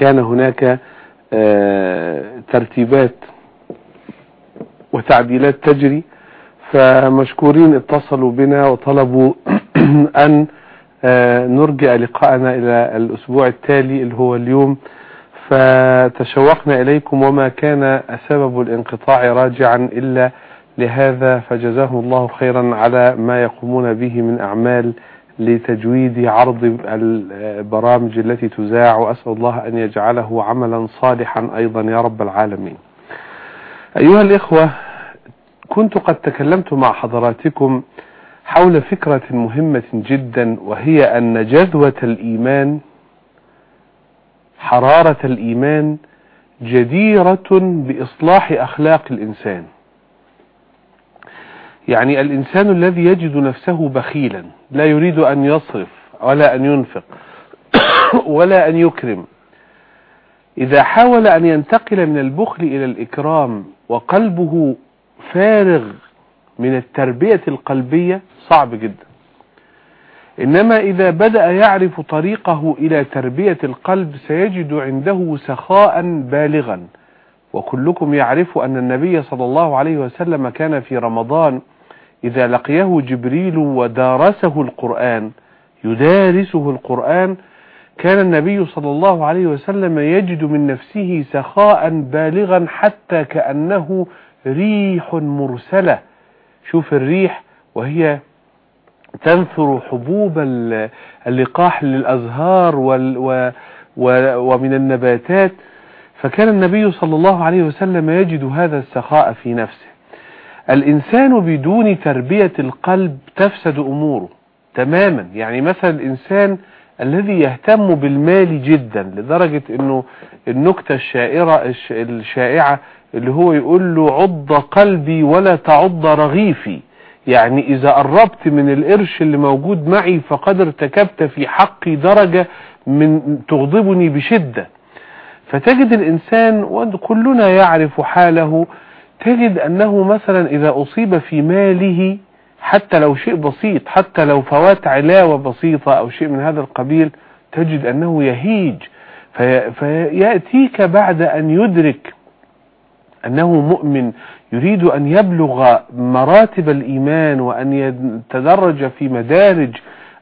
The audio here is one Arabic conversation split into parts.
كان هناك ترتيبات وتعديلات تجري فمشكورين اتصلوا بنا وطلبوا أن نرجع لقاءنا إلى الأسبوع التالي اللي هو اليوم. فتشوقنا إليكم وما كان سبب الانقطاع راجعا إلا لهذا فجزاهم الله خيرا على ما يقومون به من أعمال لتجويد عرض البرامج التي تذاع. وأسأل الله أن يجعله عملا صالحا أيضا يا رب العالمين. أيها الإخوة كنت قد تكلمت مع حضراتكم حول فكرة مهمة جدا وهي أن جذوة الإيمان حرارة الإيمان جديرة بإصلاح أخلاق الإنسان. يعني الإنسان الذي يجد نفسه بخيلا لا يريد أن يصرف ولا أن ينفق ولا أن يكرم. إذا حاول أن ينتقل من البخل إلى الإكرام وقلبه فارغ من التربية القلبية صعب جدا. إنما إذا بدأ يعرف طريقه إلى تربية القلب سيجد عنده سخاء بالغا. وكلكم يعرف أن النبي صلى الله عليه وسلم كان في رمضان إذا لقيه جبريل ودارسه القرآن يدارسه القرآن كان النبي صلى الله عليه وسلم يجد من نفسه سخاء بالغا حتى كأنه ريح مرسلة. شوف الريح وهي تنثر حبوب اللقاح للأزهار ومن النباتات. فكان النبي صلى الله عليه وسلم يجد هذا السخاء في نفسه. الإنسان بدون تربية القلب تفسد أموره تماما. يعني مثلا الإنسان الذي يهتم بالمال جدا لدرجة أنه النكتة الشائرة الشائعة اللي هو يقول له عض قلبي ولا تعض رغيفي. يعني إذا قربت من القرش اللي موجود معي فقد ارتكبت في حقي درجة من تغضبني بشدة. فتجد الإنسان وكلنا يعرف حاله تجد أنه مثلا إذا أصيب في ماله حتى لو شيء بسيط حتى لو فوات علاوة بسيطة أو شيء من هذا القبيل تجد أنه يهيج. في فيأتيك بعد أن يدرك أنه مؤمن يريد أن يبلغ مراتب الإيمان وأن يتدرج في مدارج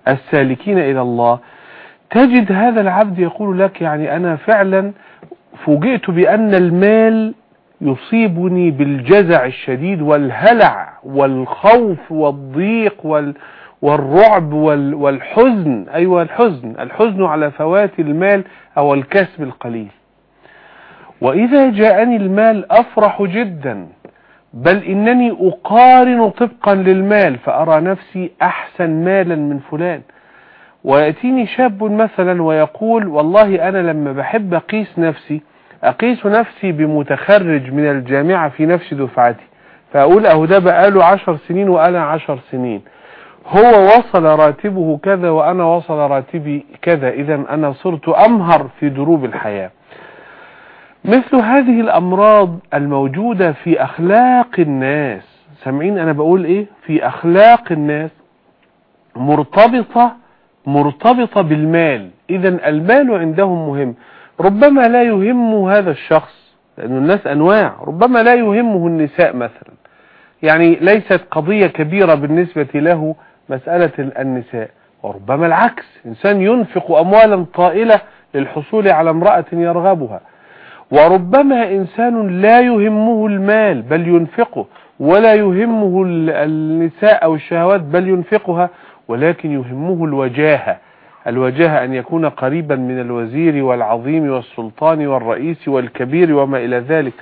السالكين إلى الله. تجد هذا العبد يقول لك يعني أنا فعلا فوجئت بأن المال يصيبني بالجزع الشديد والهلع والخوف والضيق وال والرعب وال والحزن. أيوة الحزن. الحزن على فوات المال أو الكسب القليل. وإذا جاءني المال أفرح جدا بل إنني أقارن طبقا للمال فأرى نفسي أحسن مالا من فلان. ويأتيني شاب مثلا ويقول والله أنا لما بحب أقيس نفسي أقيس نفسي بمتخرج من الجامعة في نفس دفعتي. فأقول أهو ده بقاله عشر سنين وأنا عشر سنين. هو وصل راتبه كذا وأنا وصل راتبي كذا. إذا أنا صرت أمهر في دروب الحياة. مثل هذه الأمراض الموجودة في أخلاق الناس. سامعين أنا بقول إيه؟ في أخلاق الناس مرتبطة مرتبطة بالمال. إذا المال عندهم مهم. ربما لا يهم هذا الشخص لأن الناس أنواع ربما لا يهمه النساء مثلا. يعني ليست قضية كبيرة بالنسبة له مسألة النساء وربما العكس إنسان ينفق أموالا طائلة للحصول على امرأة يرغبها. وربما إنسان لا يهمه المال بل ينفقه ولا يهمه النساء أو الشهوات بل ينفقها ولكن يهمه الوجاهة. الوجاهة أن يكون قريبا من الوزير والعظيم والسلطان والرئيس والكبير وما إلى ذلك.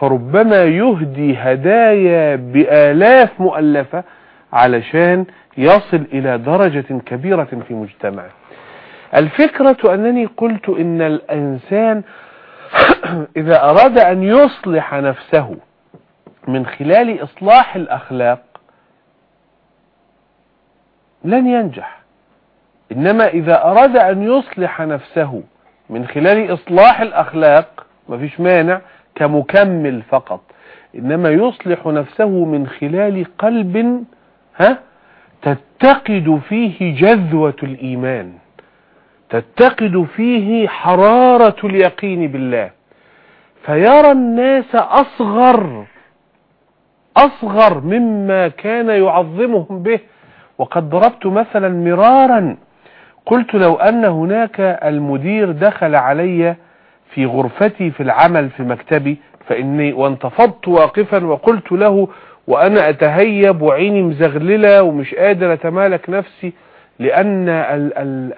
فربما يهدي هدايا بآلاف مؤلفة علشان يصل إلى درجة كبيرة في مجتمعه. الفكرة أنني قلت إن الإنسان إذا أراد أن يصلح نفسه من خلال إصلاح الأخلاق لن ينجح. إنما إذا أراد أن يصلح نفسه من خلال إصلاح الأخلاق مفيش مانع كمكمل فقط. إنما يصلح نفسه من خلال قلب ها تتقد فيه جذوة الإيمان تتقد فيه حرارة اليقين بالله. فيرى الناس أصغر أصغر مما كان يعظمهم به. وقد ضربت مثلا مرارا قلت لو أن هناك المدير دخل علي في غرفتي في العمل في مكتبي فإني وانتفضت واقفا وقلت له وأنا أتهيب وعيني مزغللة ومش قادر أتمالك نفسي لأن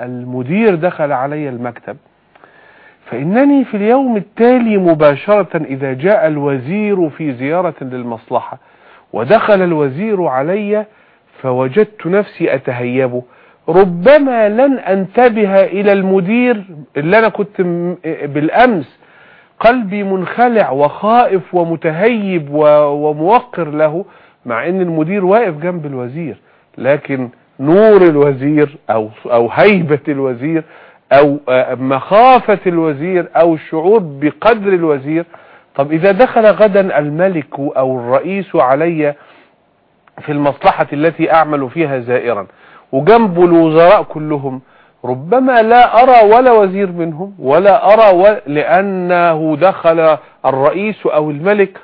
المدير دخل علي المكتب. فإنني في اليوم التالي مباشرة إذا جاء الوزير في زيارة للمصلحة ودخل الوزير علي فوجدت نفسي أتهيبه ربما لن أنتبه إلى المدير اللي أنا كنت بالأمس. قلبي منخلع وخائف ومتهيب وموقر له مع إن المدير واقف جنب الوزير. لكن نور الوزير أو, أو هيبة الوزير أو مخافة الوزير أو الشعور بقدر الوزير. طب إذا دخل غدا الملك أو الرئيس علي في المصلحة التي أعمل فيها زائرا وجنب الوزراء كلهم. ربما لا أرى ولا وزير منهم ولا أرى و... لأنه دخل الرئيس أو الملك.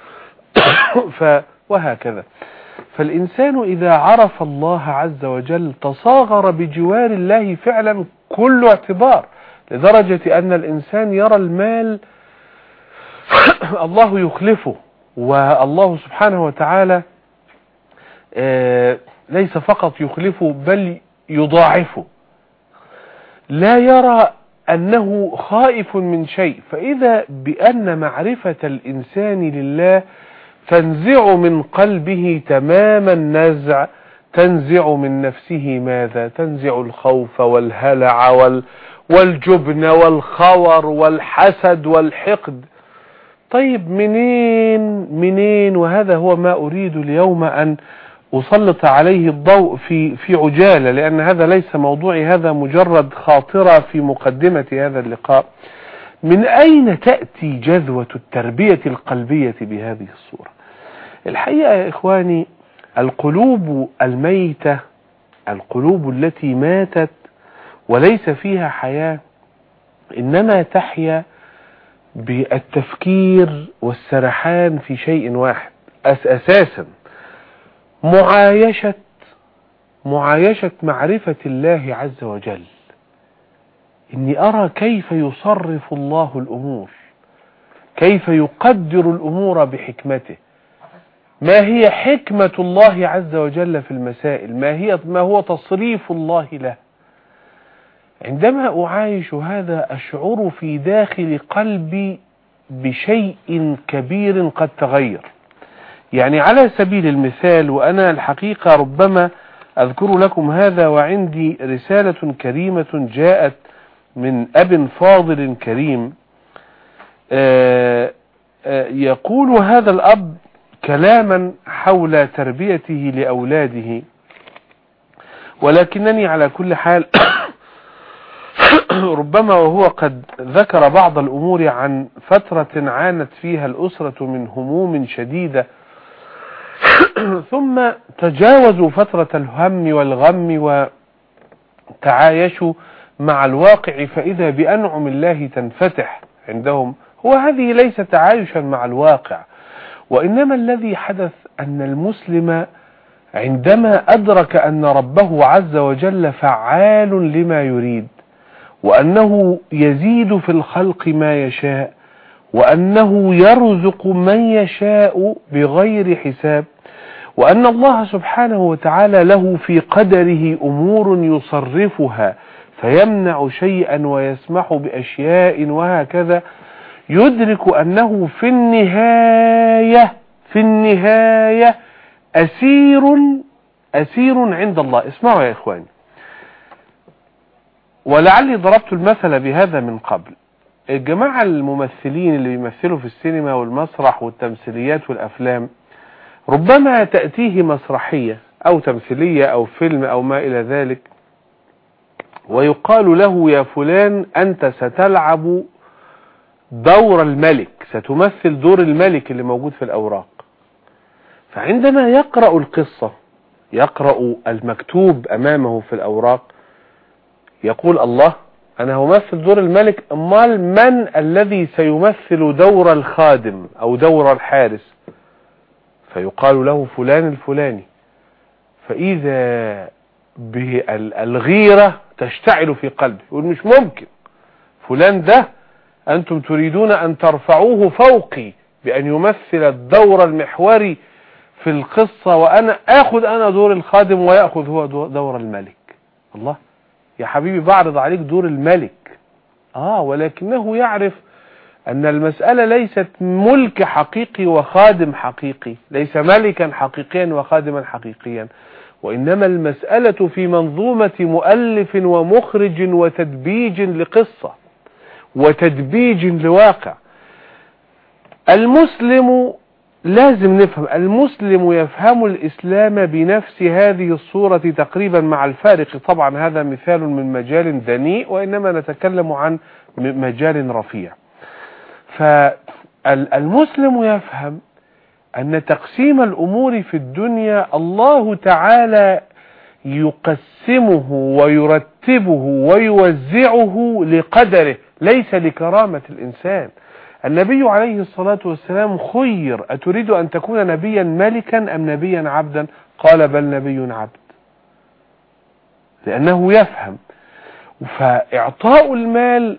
ف... وهكذا. فالإنسان إذا عرف الله عز وجل تصاغر بجوار الله فعلا كل اعتبار لدرجة أن الإنسان يرى المال الله يخلفه والله سبحانه وتعالى ليس فقط يخلفه بل يضاعفه لا يرى أنه خائف من شيء فإذا بأن معرفة الإنسان لله تنزع من قلبه تمام النزع تنزع من نفسه ماذا؟ تنزع الخوف والهلع وال والجبن والخور والحسد والحقد. طيب منين منين؟ وهذا هو ما أريد اليوم أن أسلط عليه الضوء في في عجالة لأن هذا ليس موضوعي هذا مجرد خاطرة في مقدمة هذا اللقاء. من أين تأتي جذوة التربية القلبية بهذه الصورة؟ الحقيقة يا إخواني القلوب الميتة القلوب التي ماتت وليس فيها حياة إنما تحيا بالتفكير والسرحان في شيء واحد أساسا معايشة معايشة معرفة الله عز وجل. إني أرى كيف يصرف الله الأمور كيف يقدر الأمور بحكمته. ما هي حكمة الله عز وجل في المسائل؟ ما هي ما هو تصريف الله له؟ عندما أعايش هذا أشعر في داخل قلبي بشيء كبير قد تغير. يعني على سبيل المثال وأنا الحقيقة ربما أذكر لكم هذا وعندي رسالة كريمة جاءت من أب فاضل كريم. يقول هذا الأب كلاما حول تربيته لأولاده ولكنني على كل حال ربما وهو قد ذكر بعض الأمور عن فترة عانت فيها الأسرة من هموم شديدة ثم تجاوزوا فترة الهم والغم وتعايشوا مع الواقع فإذا بأنعم الله تنفتح عندهم. هو هذه ليس تعايشا مع الواقع وإنما الذي حدث أن المسلم عندما أدرك أن ربه عز وجل فعال لما يريد وأنه يزيد في الخلق ما يشاء وأنه يرزق من يشاء بغير حساب وأن الله سبحانه وتعالى له في قدره أمور يصرفها فيمنع شيئا ويسمح بأشياء وهكذا. يدرك أنه في النهاية في النهاية أسير أسير عند الله. اسمعوا يا إخواني. ولعلي ضربت المثل بهذا من قبل. الجماعة الممثلين اللي بيمثلوا في السينما والمسرح والتمثيليات والأفلام ربما تأتيه مسرحية أو تمثيلية أو فيلم أو ما إلى ذلك ويقال له يا فلان أنت ستلعب دور الملك ستمثل دور الملك اللي موجود في الأوراق. فعندما يقرأ القصة يقرأ المكتوب أمامه في الأوراق يقول الله أنا همثل دور الملك أمال من الذي سيمثل دور الخادم أو دور الحارس؟ فيقال له فلان الفلاني. فإذا بالغيرة تشتعل في قلبه. يقول مش ممكن. فلان ده أنتم تريدون أن ترفعوه فوقي بأن يمثل الدور المحوري في القصة وأنا آخذ أنا دور الخادم ويأخذ هو دور الملك. الله. يا حبيبي بعرض عليك دور الملك. آه ولكنه يعرف أن المسألة ليست ملك حقيقي وخادم حقيقي ليس ملكا حقيقيا وخادما حقيقيا وإنما المسألة في منظومة مؤلف ومخرج وتدبيج لقصة وتدبيج لواقع. المسلم لازم نفهم المسلم يفهم الإسلام بنفس هذه الصورة تقريبا مع الفارق. طبعا هذا مثال من مجال دنيء وإنما نتكلم عن مجال رفيع. فالمسلم يفهم أن تقسيم الأمور في الدنيا الله تعالى يقسمه ويرتبه ويوزعه لقدره ليس لكرامة الإنسان. النبي عليه الصلاة والسلام خير أتريد أن تكون نبيا ملكا أم نبيا عبدا؟ قال بل نبي عبد. لأنه يفهم. فإعطاء المال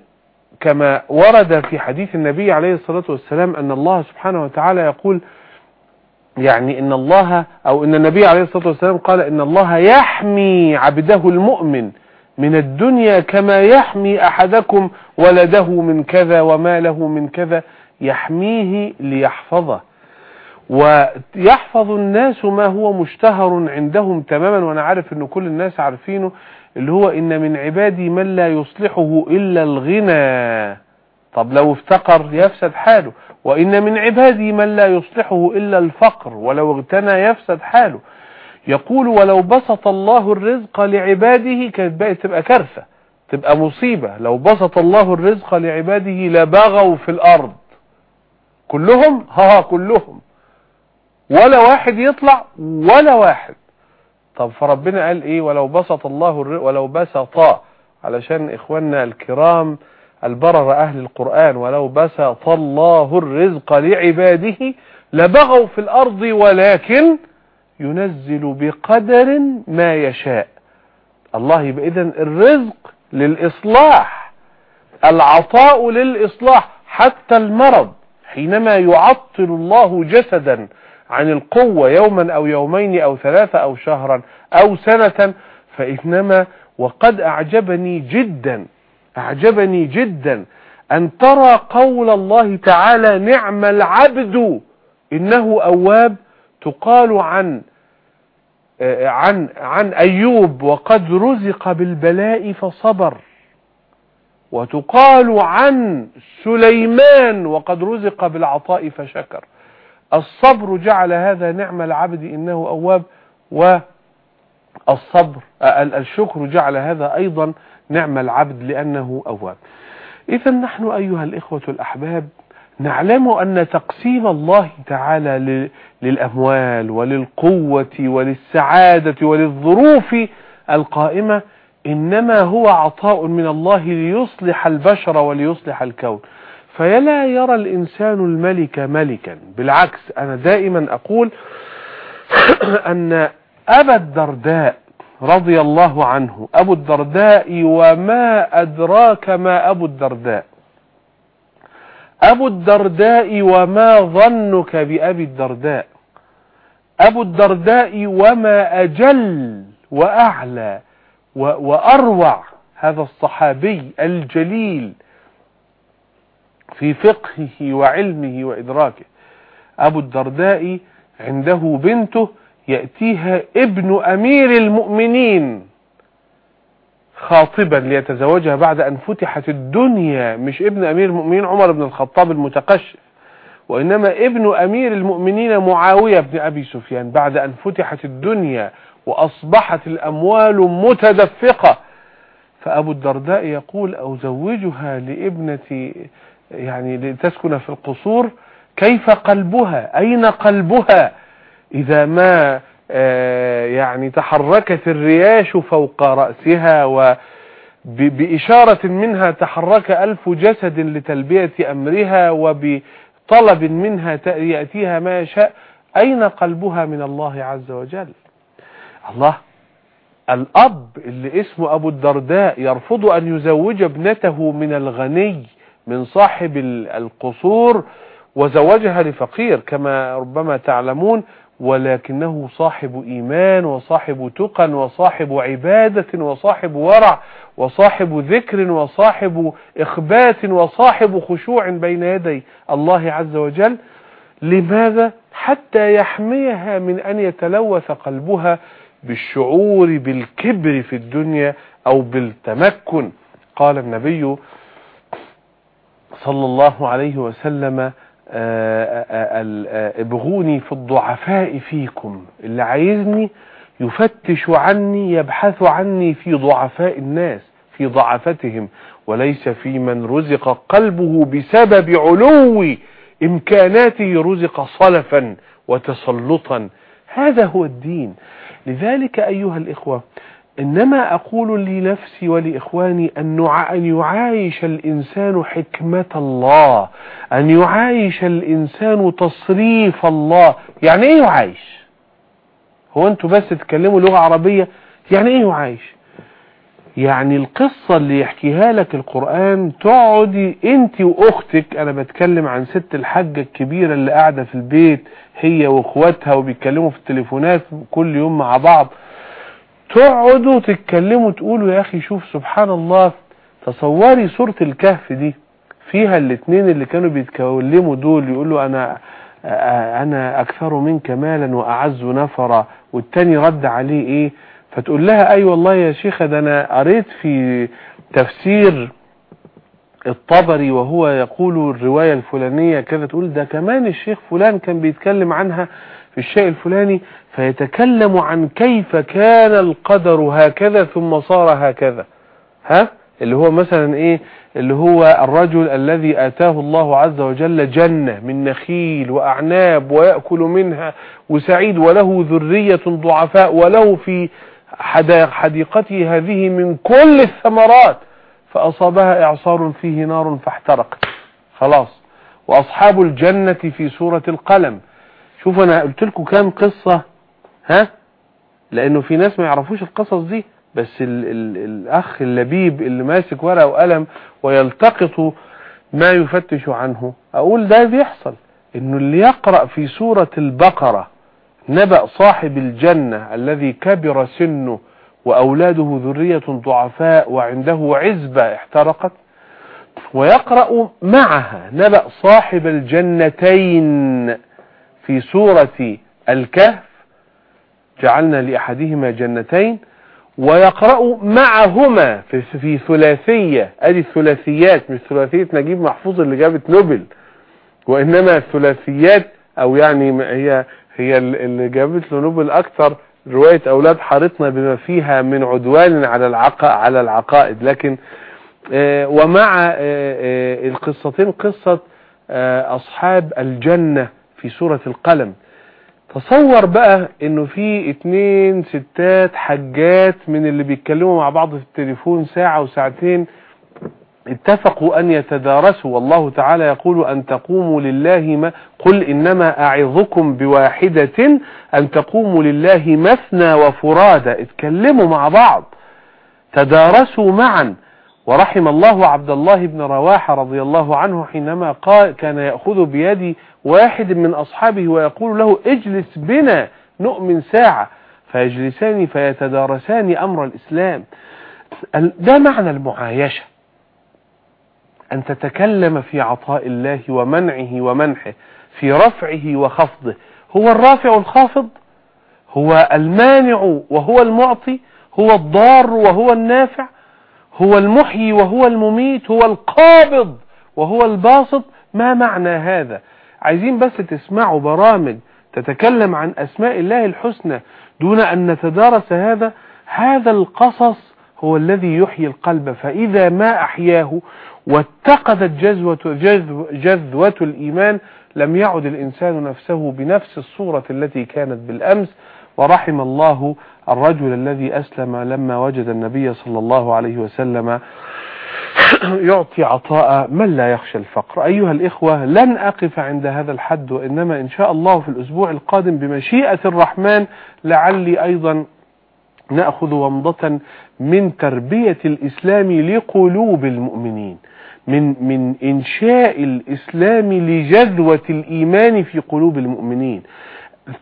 كما ورد في حديث النبي عليه الصلاة والسلام أن الله سبحانه وتعالى يقول يعني إن الله أو إن النبي عليه الصلاة والسلام قال إن الله يحمي عبده المؤمن من الدنيا كما يحمي أحدكم ولده من كذا وماله من كذا يحميه ليحفظه. ويحفظ الناس ما هو مشتهر عندهم تماما وأنا عارف إن كل الناس عارفينه اللي هو إن من عبادي من لا يصلحه إلا الغنى. طب لو افتقر يفسد حاله. وإن من عبادي من لا يصلحه إلا الفقر ولو اغتنى يفسد حاله. يقول ولو بسط الله الرزق لعباده كانت بقى تبقى كارثة تبقى مصيبة. لو بسط الله الرزق لعباده لبغوا في الأرض. كلهم؟ ها كلهم. ولا واحد يطلع ولا واحد. طب فربنا قال إيه؟ ولو بسط الله ولو بسط علشان إخواننا الكرام البرر أهل القرآن ولو بسط الله الرزق لعباده لبغوا في الأرض ولكن ينزل بقدر ما يشاء. الله يبقى إذن الرزق للإصلاح العطاء للإصلاح حتى المرض حينما يعطل الله جسدا عن القوة يوما أو يومين أو ثلاثة أو شهرا أو سنة فإنما وقد أعجبني جدا أعجبني جدا أن ترى قول الله تعالى نعم العبد إنه أواب تقال عن عن عن أيوب وقد رزق بالبلاء فصبر وتقال عن سليمان وقد رزق بالعطاء فشكر. الصبر جعل هذا نعم العبد إنه أواب والصبر الشكر جعل هذا أيضا نعم العبد لأنه أواب. إذا نحن أيها الإخوة الأحباب نعلم أن تقسيم الله تعالى للأموال وللقوة وللسعادة وللظروف القائمة إنما هو عطاء من الله ليصلح البشر وليصلح الكون. فيلا يرى الإنسان الملك ملكا. بالعكس أنا دائما أقول أن أبا الدرداء رضي الله عنه أبو الدرداء وما أدراك ما أبو الدرداء. أبو الدرداء وما ظنك بأبي الدرداء. أبو الدرداء وما أجل وأعلى وأروع. هذا الصحابي الجليل في فقهه وعلمه وإدراكه. أبو الدرداء عنده بنته يأتيها ابن أمير المؤمنين خاطبا ليتزوجها بعد أن فتحت الدنيا. مش ابن أمير المؤمنين عمر بن الخطاب المتقشف. وإنما ابن أمير المؤمنين معاوية بن أبي سفيان بعد أن فتحت الدنيا وأصبحت الأموال متدفقة. فأبو الدرداء يقول أزوجها لابنتي يعني لتسكن في القصور كيف قلبها؟ أين قلبها؟ إذا ما آه، يعني تحركت الرياش فوق رأسها بإشارة منها تحرك ألف جسد لتلبية أمرها وبطلب منها يأتيها ما يشاء أين قلبها من الله عز وجل؟ الله الأب اللي اسمه أبو الدرداء يرفض أن يزوج ابنته من الغني. من صاحب القصور وزوجها لفقير كما ربما تعلمون ولكنه صاحب إيمان وصاحب تقى وصاحب عبادة وصاحب ورع وصاحب ذكر وصاحب إخبات وصاحب خشوع بين يدي الله عز وجل لماذا؟ حتى يحميها من أن يتلوث قلبها بالشعور بالكبر في الدنيا أو بالتمكن قال النبي صلى الله عليه وسلم آه، آه، آه، ابغوني في الضعفاء فيكم اللي عايزني يفتش عني يبحث عني في ضعفاء الناس في ضعفتهم. وليس في من رزق قلبه بسبب علو إمكاناته رزق صلفا وتسلطا. هذا هو الدين. لذلك أيها الإخوة إنما أقول لنفسي ولإخواني أن يعايش الإنسان حكمة الله أن يعايش الإنسان تصريف الله. يعني إيه يعايش؟ هو أنتوا بس تتكلموا لغة عربية؟ يعني إيه يعايش؟ يعني القصة اللي يحكيها لك القرآن تقعدي أنت وأختك أنا بتكلم عن ست الحاجة الكبيرة اللي قاعدة في البيت هي وإخواتها وبيتكلموا في التليفونات كل يوم مع بعض. تقعدوا تتكلموا تقولوا يا أخي شوف سبحان الله تصوري سورة الكهف دي فيها الاثنين اللي كانوا بيتكلموا دول يقولوا أنا أنا أكثر منك مالا وأعز نفرا والتاني رد عليه إيه؟ فتقول لها اي والله يا شيخة ده أنا قريت في تفسير الطبري وهو يقول الرواية الفلانية كذا تقول ده كمان الشيخ فلان كان بيتكلم عنها في الشيء الفلاني فيتكلم عن كيف كان القدر هكذا ثم صار هكذا. ها؟ اللي هو مثلا إيه؟ اللي هو الرجل الذي آتاه الله عز وجل جنة من نخيل وأعناب ويأكل منها وسعيد وله ذرية ضعفاء وله في حديقته هذه من كل الثمرات. فأصابها إعصار فيه نار فاحترقت. خلاص. وأصحاب الجنة في سورة القلم. شوف أنا قلت لكم كام قصة ها؟ لأنه في ناس ما يعرفوش القصص دي بس ال ال الأخ اللبيب اللي ماسك ورقة وقلم ويلتقط ما يفتش عنه. أقول ده بيحصل إنه اللي يقرأ في سورة البقرة نبأ صاحب الجنة الذي كبر سنه وأولاده ذرية ضعفاء وعنده عزبة احترقت ويقرأ معها نبأ صاحب الجنتين. في سورة الكهف جعلنا لأحدهما جنتين ويقرأ معهما في, ثلاثية. أدي الثلاثيات مش ثلاثية نجيب محفوظ اللي جابت نوبل. وإنما الثلاثيات أو يعني هي هي اللي جابت له نوبل أكثر رواية أولاد حارتنا بما فيها من عدوان على العق على العقائد. لكن آه، ومع آه، آه، القصتين قصة أصحاب الجنة. في سورة القلم. تصور بقى إنه في اتنين ستات حجات من اللي بيتكلموا مع بعض في التليفون ساعة وساعتين اتفقوا أن يتدارسوا. والله تعالى يقول أن تقوموا لله ما قل إنما أعظكم بواحدة أن تقوموا لله مثنى وفرادى. اتكلموا مع بعض. تدارسوا معا. ورحم الله عبد الله بن رواحة رضي الله عنه حينما قال كان يأخذ بيد واحد من أصحابه ويقول له اجلس بنا نؤمن ساعة. فيجلسان فيتدارسان أمر الإسلام. ده معنى المعايشة. أن تتكلم في عطاء الله ومنعه ومنحه في رفعه وخفضه. هو الرافع الخافض؟ هو المانع وهو المعطي؟ هو الضار وهو النافع؟ هو المحيي وهو المميت؟ هو القابض وهو الباسط؟ ما معنى هذا؟ عايزين بس تسمعوا برامج تتكلم عن أسماء الله الحسنى دون أن نتدارس هذا هذا القصص هو الذي يحيي القلب. فإذا ما أحياه واتقدت جذوة, جذو جذوة الإيمان لم يعد الإنسان نفسه بنفس الصورة التي كانت بالأمس. ورحم الله الرجل الذي أسلم لما وجد النبي صلى الله عليه وسلم يعطي عطاء من لا يخشى الفقر. أيها الإخوة لن أقف عند هذا الحد وإنما إن شاء الله في الأسبوع القادم بمشيئة الرحمن لعلي أيضا نأخذ ومضة من تربية الإسلام لقلوب المؤمنين من من إنشاء الإسلام لجذوة الإيمان في قلوب المؤمنين.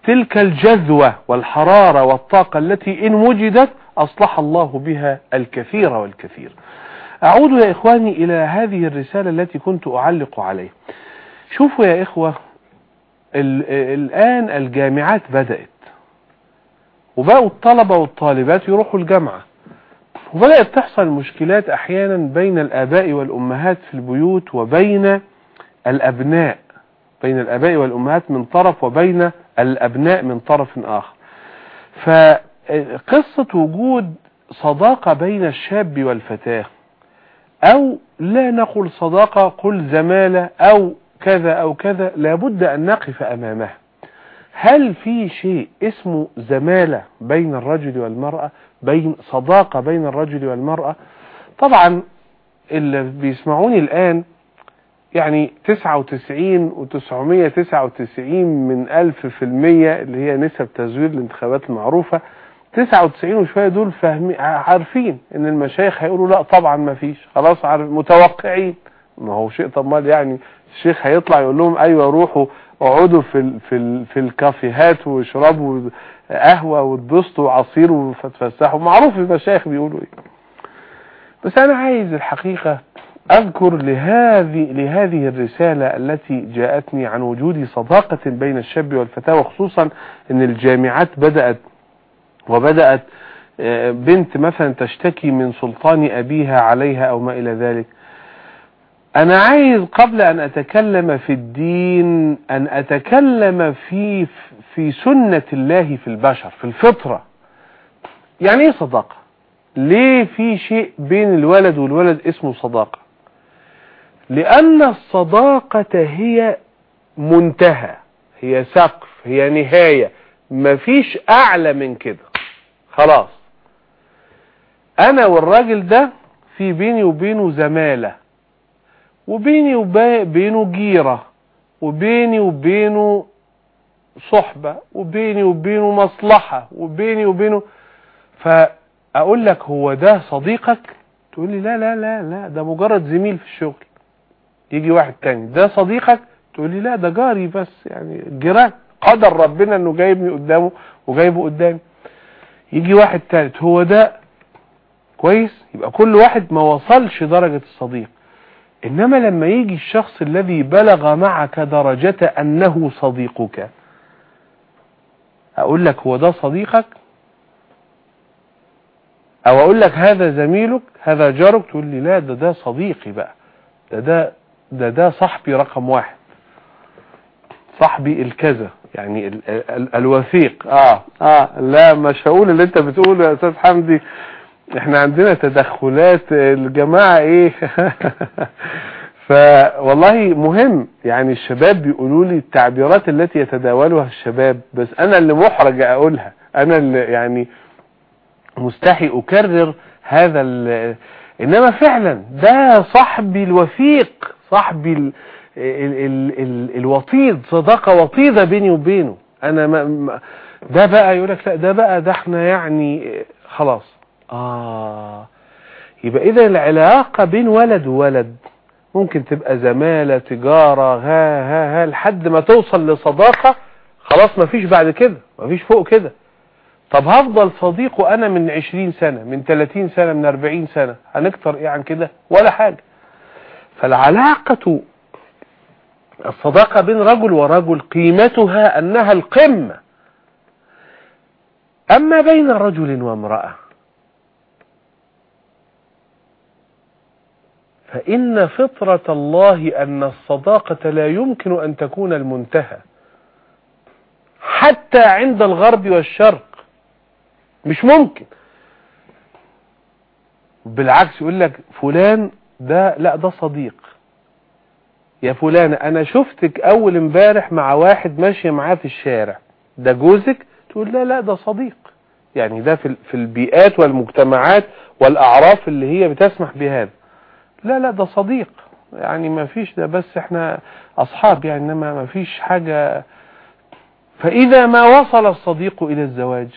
تلك الجذوة والحرارة والطاقة التي إن وجدت أصلح الله بها الكثير والكثير. أعود يا إخواني إلى هذه الرسالة التي كنت أعلق عليها. شوفوا يا إخوة الآن الجامعات بدأت. وبقوا الطلبة والطالبات يروحوا الجامعة. وبدأت تحصل مشكلات أحيانا بين الآباء والأمهات في البيوت وبين الأبناء. بين الآباء والأمهات من طرف وبين الأبناء من طرف آخر. فقصة وجود صداقة بين الشاب والفتاة أو لا نقول صداقة قل زمالة أو كذا أو كذا لابد أن نقف أمامها هل في شيء اسمه زمالة بين الرجل والمرأة بين صداقة بين الرجل والمرأة؟ طبعا اللي بيسمعوني الآن يعني 99 و 999 من ألف في المية اللي هي نسب تزوير الانتخابات المعروفة 99 وشوية دول فاهمين عارفين إن المشايخ هيقولوا لا طبعا ما فيش. خلاص عارف متوقعين. ما هو شيء طب يعني الشيخ هيطلع يقول لهم أيوه روحوا اقعدوا في ال في ال في الكافيهات واشربوا قهوة واتبسطوا عصير وتتفسحوا معروف المشايخ بيقولوا إيه. بس أنا عايز الحقيقة أذكر لهذه لهذه الرسالة التي جاءتني عن وجود صداقة بين الشاب والفتاة وخصوصا إن الجامعات بدأت وبدأت آه، بنت مثلا تشتكي من سلطان أبيها عليها أو ما إلى ذلك. أنا عايز قبل أن أتكلم في الدين أن أتكلم في في سنة الله في البشر في الفطرة. يعني إيه صداقة؟ ليه في شيء بين الولد والولد اسمه صداقة؟ لأن الصداقة هي منتهى هي سقف هي نهاية. مفيش أعلى من كده. خلاص. أنا والراجل ده في بيني وبينه زمالة وبيني وبينه جيرة وبيني وبينه صحبة وبيني وبينه مصلحة وبيني وبينه. فأقول لك هو ده صديقك؟ تقول لي لا لا لا لا ده مجرد زميل في الشغل. يجي واحد تاني ده صديقك؟ تقول لي لا ده جاري بس يعني جيران. قدر ربنا إنه جايبني قدامه وجايبه قدامي. يجي واحد تالت هو ده كويس؟ يبقى كل واحد ما وصلش درجة الصديق. إنما لما يجي الشخص الذي بلغ معك درجة أنه صديقك أقول لك هو ده صديقك؟ أو أقول لك هذا زميلك هذا جارك؟ تقول لي لا ده ده صديقي بقى. ده ده ده ده صاحبي رقم واحد صاحبي الكذا. يعني ال ال الوثيق. آه. آه. لا مش هقول اللي أنت بتقوله يا أستاذ حمدي. إحنا عندنا تدخلات الجماعة إيه؟ فوالله مهم. يعني الشباب بيقولوا لي التعبيرات التي يتداولها الشباب بس أنا اللي محرج أقولها. أنا اللي يعني مستحي أكرر هذا إنما فعلا ده صاحبي الوثيق صاحبي ال ال ال ال الوطيد صداقة وطيدة بيني وبينه. أنا ما ده بقى يقول لك لا ده بقى ده إحنا يعني خلاص. آه. يبقى إذا العلاقة بين ولد وولد ممكن تبقى زمالة تجارة ها ها ها لحد ما توصل لصداقة خلاص مفيش بعد كده مفيش فوق كده. طب هفضل صديقه أنا من عشرين سنة من تلاتين سنة من أربعين سنة هنكتر إيه عن كده؟ ولا حاجة. فالعلاقة الصداقة بين رجل ورجل قيمتها أنها القمة. أما بين رجل وامرأة فإن فطرة الله أن الصداقة لا يمكن أن تكون المنتهى حتى عند الغرب والشرق. مش ممكن. بالعكس يقول لك فلان ده لا ده صديق. يا فلان أنا شفتك أول امبارح مع واحد ماشي معاه في الشارع. ده جوزك؟ تقول لا لا ده صديق. يعني ده في في البيئات والمجتمعات والأعراف اللي هي بتسمح بهذا. لا لا ده صديق. يعني ما فيش ده بس إحنا أصحاب يعني إنما ما فيش حاجة. فإذا ما وصل الصديق إلى الزواج؟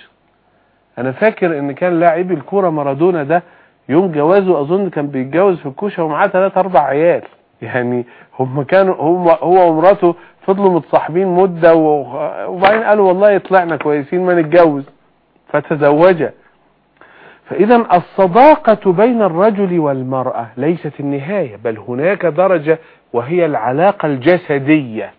أنا فاكر إن كان لاعب الكورة مارادونا ده يوم جوازه أظن كان بيتجوز في الكوشة ومعاه ثلاثة أربع عيال. يعني هم كانوا هم هو ومراته فضلوا متصاحبين مدة وبعدين قالوا والله طلعنا كويسين ما نتجوز. فتزوجا فإذا الصداقة بين الرجل والمرأة ليست النهاية بل هناك درجة وهي العلاقة الجسدية.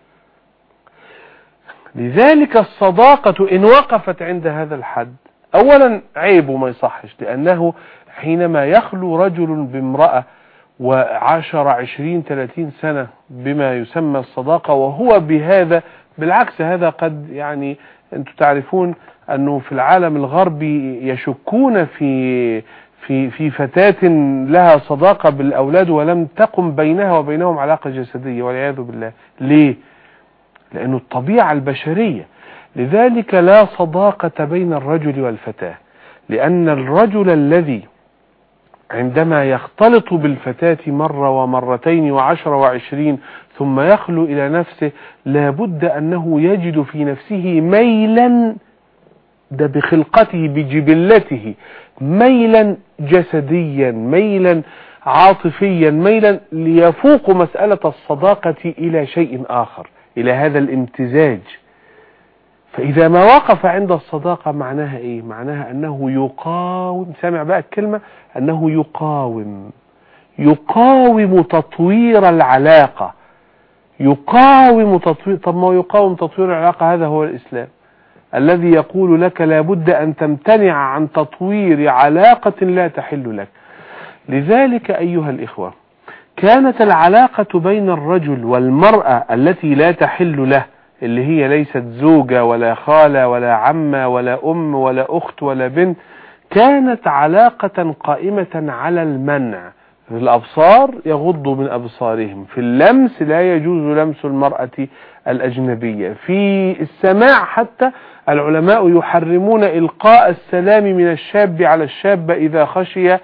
لذلك الصداقة إن وقفت عند هذا الحد أولا عيب وما يصحش لأنه حينما يخلو رجل بامرأة وعشر عشرين ثلاثين سنة بما يسمى الصداقة وهو بهذا بالعكس هذا قد يعني أنتم تعرفون أنه في العالم الغربي يشكون في في في فتاة لها صداقة بالأولاد ولم تقم بينها وبينهم علاقة جسدية والعياذ بالله ليه؟ لأنه الطبيعة البشرية لذلك لا صداقة بين الرجل والفتاة لأن الرجل الذي عندما يختلط بالفتاة مرة ومرتين وعشر وعشرين ثم يخلو إلى نفسه لابد أنه يجد في نفسه ميلا ده بخلقته بجبلته ميلا جسديا ميلا عاطفيا ميلا ليفوق مسألة الصداقة إلى شيء آخر إلى هذا الامتزاج. فإذا ما وقف عند الصداقة معناها إيه؟ معناها أنه يقاوم. سامع بقى الكلمة؟ أنه يقاوم. يقاوم تطوير العلاقة. يقاوم تطوير. طب ما يقاوم تطوير العلاقة هذا هو الإسلام. الذي يقول لك لابد أن تمتنع عن تطوير علاقة لا تحل لك. لذلك أيها الإخوة كانت العلاقة بين الرجل والمرأة التي لا تحل له اللي هي ليست زوجة ولا خالة ولا عمة ولا أم ولا أخت ولا بنت كانت علاقة قائمة على المنع. في الأبصار يغضوا من أبصارهم. في اللمس لا يجوز لمس المرأة الأجنبية. في السماع حتى العلماء يحرمون إلقاء السلام من الشاب على الشاب إذا خشي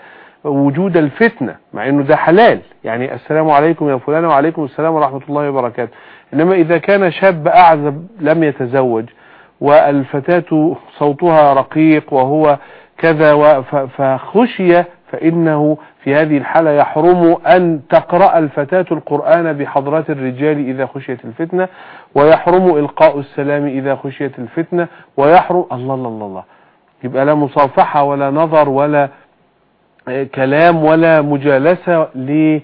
وجود الفتنة مع أنه ده حلال. يعني السلام عليكم يا فلان وعليكم السلام ورحمة الله وبركاته. إنما إذا كان شاب أعزب لم يتزوج والفتاة صوتها رقيق وهو كذا فخشي فإنه في هذه الحالة يحرم أن تقرأ الفتاة القرآن بحضرات الرجال إذا خشيت الفتنة ويحرم إلقاء السلام إذا خشيت الفتنة ويحرم الله الله الله, الله. يبقى لا مصافحة ولا نظر ولا كلام ولا مجالسة ليه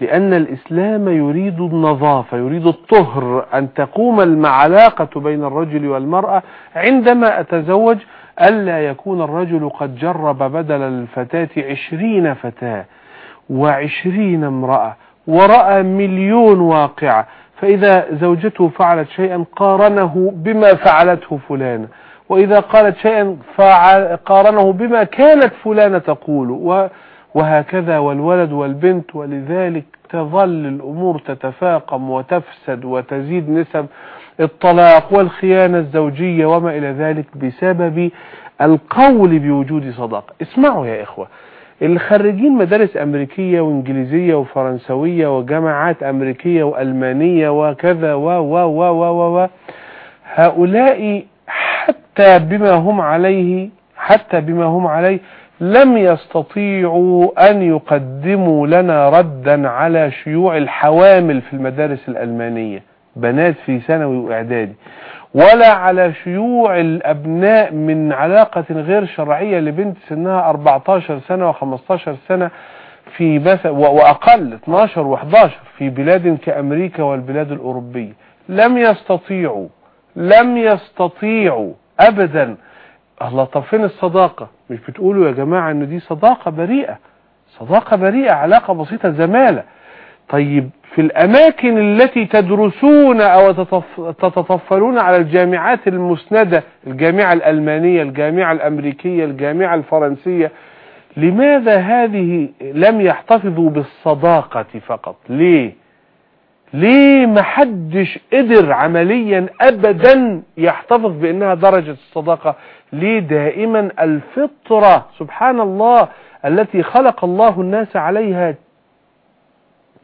لأن الإسلام يريد النظافة يريد الطهر أن تقوم العلاقة بين الرجل والمرأة عندما أتزوج ألا يكون الرجل قد جرب بدل الفتاة عشرين فتاة وعشرين امرأة ورأى مليون واقعة فإذا زوجته فعلت شيئا قارنه بما فعلته فلانة وإذا قالت شيئا قارنه بما كانت فلانة تقول وهكذا والولد والبنت ولذلك تظل الأمور تتفاقم وتفسد وتزيد نسب الطلاق والخيانة الزوجية وما إلى ذلك بسبب القول بوجود صداقة اسمعوا يا إخوة الخريجين مدارس أمريكية وإنجليزية وفرنسوية وجامعات أمريكية وألمانية وكذا و و و و و هؤلاء حتى بما هم عليه حتى بما هم عليه لم يستطيعوا أن يقدموا لنا ردا على شيوع الحوامل في المدارس الألمانية بنات في ثانوي وإعدادي ولا على شيوع الأبناء من علاقة غير شرعية لبنت سنها 14 سنة و15 سنة في وأقل 12 و11 في بلاد كأمريكا والبلاد الأوروبية. لم يستطيعوا لم يستطيعوا أبدا الله طب فين الصداقة. مش بتقولوا يا جماعة إن دي صداقة بريئة. صداقة بريئة علاقة بسيطة زمالة. طيب في الأماكن التي تدرسون أو تتطفلون على الجامعات المسندة الجامعة الألمانية الجامعة الأمريكية الجامعة الفرنسية لماذا هذه لم يحتفظوا بالصداقة فقط؟ ليه؟ ليه محدش قدر عمليا ابدا يحتفظ بأنها درجة الصداقة؟ ليه دائما الفطرة سبحان الله التي خلق الله الناس عليها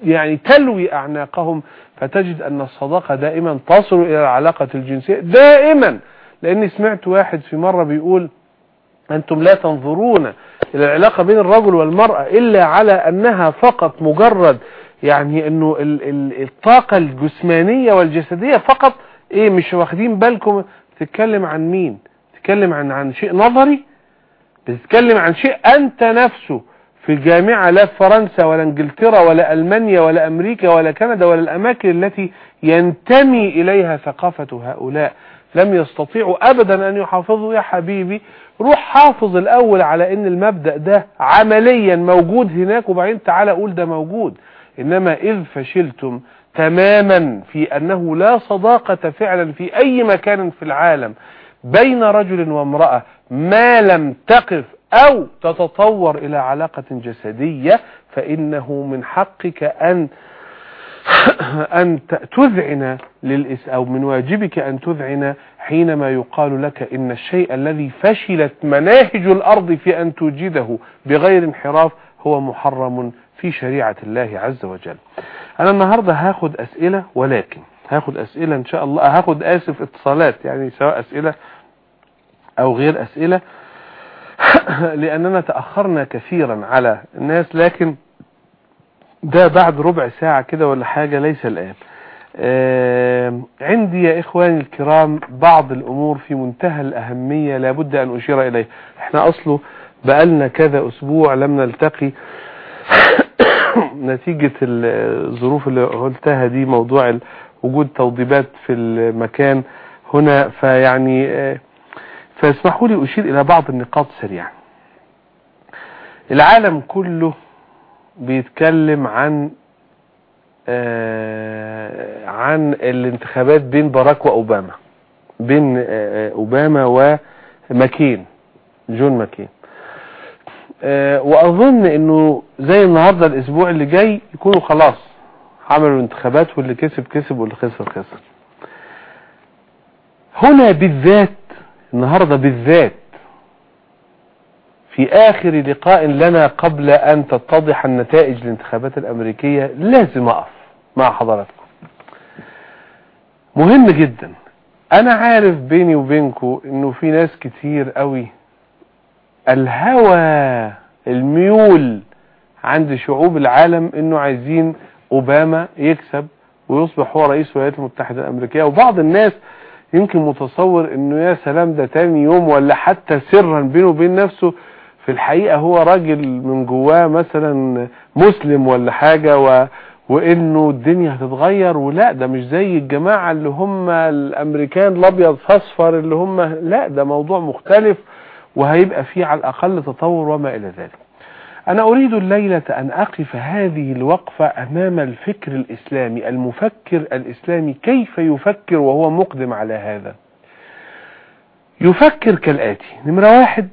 يعني تلوي أعناقهم فتجد أن الصداقة دائما تصل إلى العلاقة الجنسية دائما. لأني سمعت واحد في مرة بيقول أنتم لا تنظرون إلى العلاقة بين الرجل والمرأة إلا على أنها فقط مجرد يعني أنه الطاقة الجسمانية والجسدية فقط إيه مش واخدين بالكم؟ تتكلم عن مين؟ تتكلم عن عن شيء نظري بتتكلم عن شيء أنت نفسه. في الجامعة لا في فرنسا ولا إنجلترا ولا ألمانيا ولا أمريكا ولا كندا ولا الأماكن التي ينتمي إليها ثقافة هؤلاء. لم يستطيعوا ابدا أن يحافظوا. يا حبيبي روح حافظ الأول على إن المبدأ ده عمليا موجود هناك وبعدين تعالى قول ده موجود. إنما إذ فشلتم تماما في أنه لا صداقة فعلا في أي مكان في العالم بين رجل وامرأة ما لم تقف أو تتطور إلى علاقة جسدية فإنه من حقك أن أن تذعن للإس أو من واجبك أن تذعن حينما يقال لك إن الشيء الذي فشلت مناهج الأرض في أن توجده بغير انحراف هو محرم في شريعة الله عز وجل. أنا النهاردة هاخد أسئلة ولكن هاخد أسئلة إن شاء الله. هاخد آسف اتصالات يعني سواء أسئلة أو غير أسئلة. لأننا تأخرنا كثيرا على الناس لكن ده بعد ربع ساعة كده ولا حاجة ليس الآن. آه عندي يا إخواني الكرام بعض الأمور في منتهى الأهمية لابد أن أشير إليه إحنا أصله بقالنا كذا أسبوع لم نلتقي. نتيجة الظروف اللي قلتها دي موضوع وجود توضيبات في المكان هنا فيعني آه فاسمحوا لي أشير إلى بعض النقاط سريعا. العالم كله بيتكلم عن آه عن الانتخابات بين باراك وأوباما بين آه أوباما وماكين جون ماكين. وأظن أنه زي النهاردة الأسبوع اللي جاي يكونوا خلاص. عملوا انتخابات واللي كسب كسب واللي خسر خسر. هنا بالذات النهاردة بالذات في آخر لقاء لنا قبل أن تتضح النتائج الانتخابات الأمريكية لازم أقف مع حضراتكم. مهم جدا. أنا عارف بيني وبينكم أنه في ناس كتير قوي الهوى الميول عند شعوب العالم أنه عايزين أوباما يكسب ويصبح هو رئيس الولايات المتحدة الأمريكية. وبعض الناس يمكن متصور إنه يا سلام ده تاني يوم ولا حتى سرا بينه وبين نفسه. في الحقيقة هو راجل من جواه مثلا مسلم ولا حاجة و وإنه الدنيا هتتغير. ولا ده مش زي الجماعة اللي هم الأمريكان الأبيض فاصفر اللي هم لا ده موضوع مختلف وهيبقى فيه على الأقل تطور وما إلى ذلك. أنا أريد الليلة أن أقف هذه الوقفة أمام الفكر الإسلامي المفكر الإسلامي كيف يفكر وهو مقدم على هذا؟ يفكر كالآتي. نمرة واحد.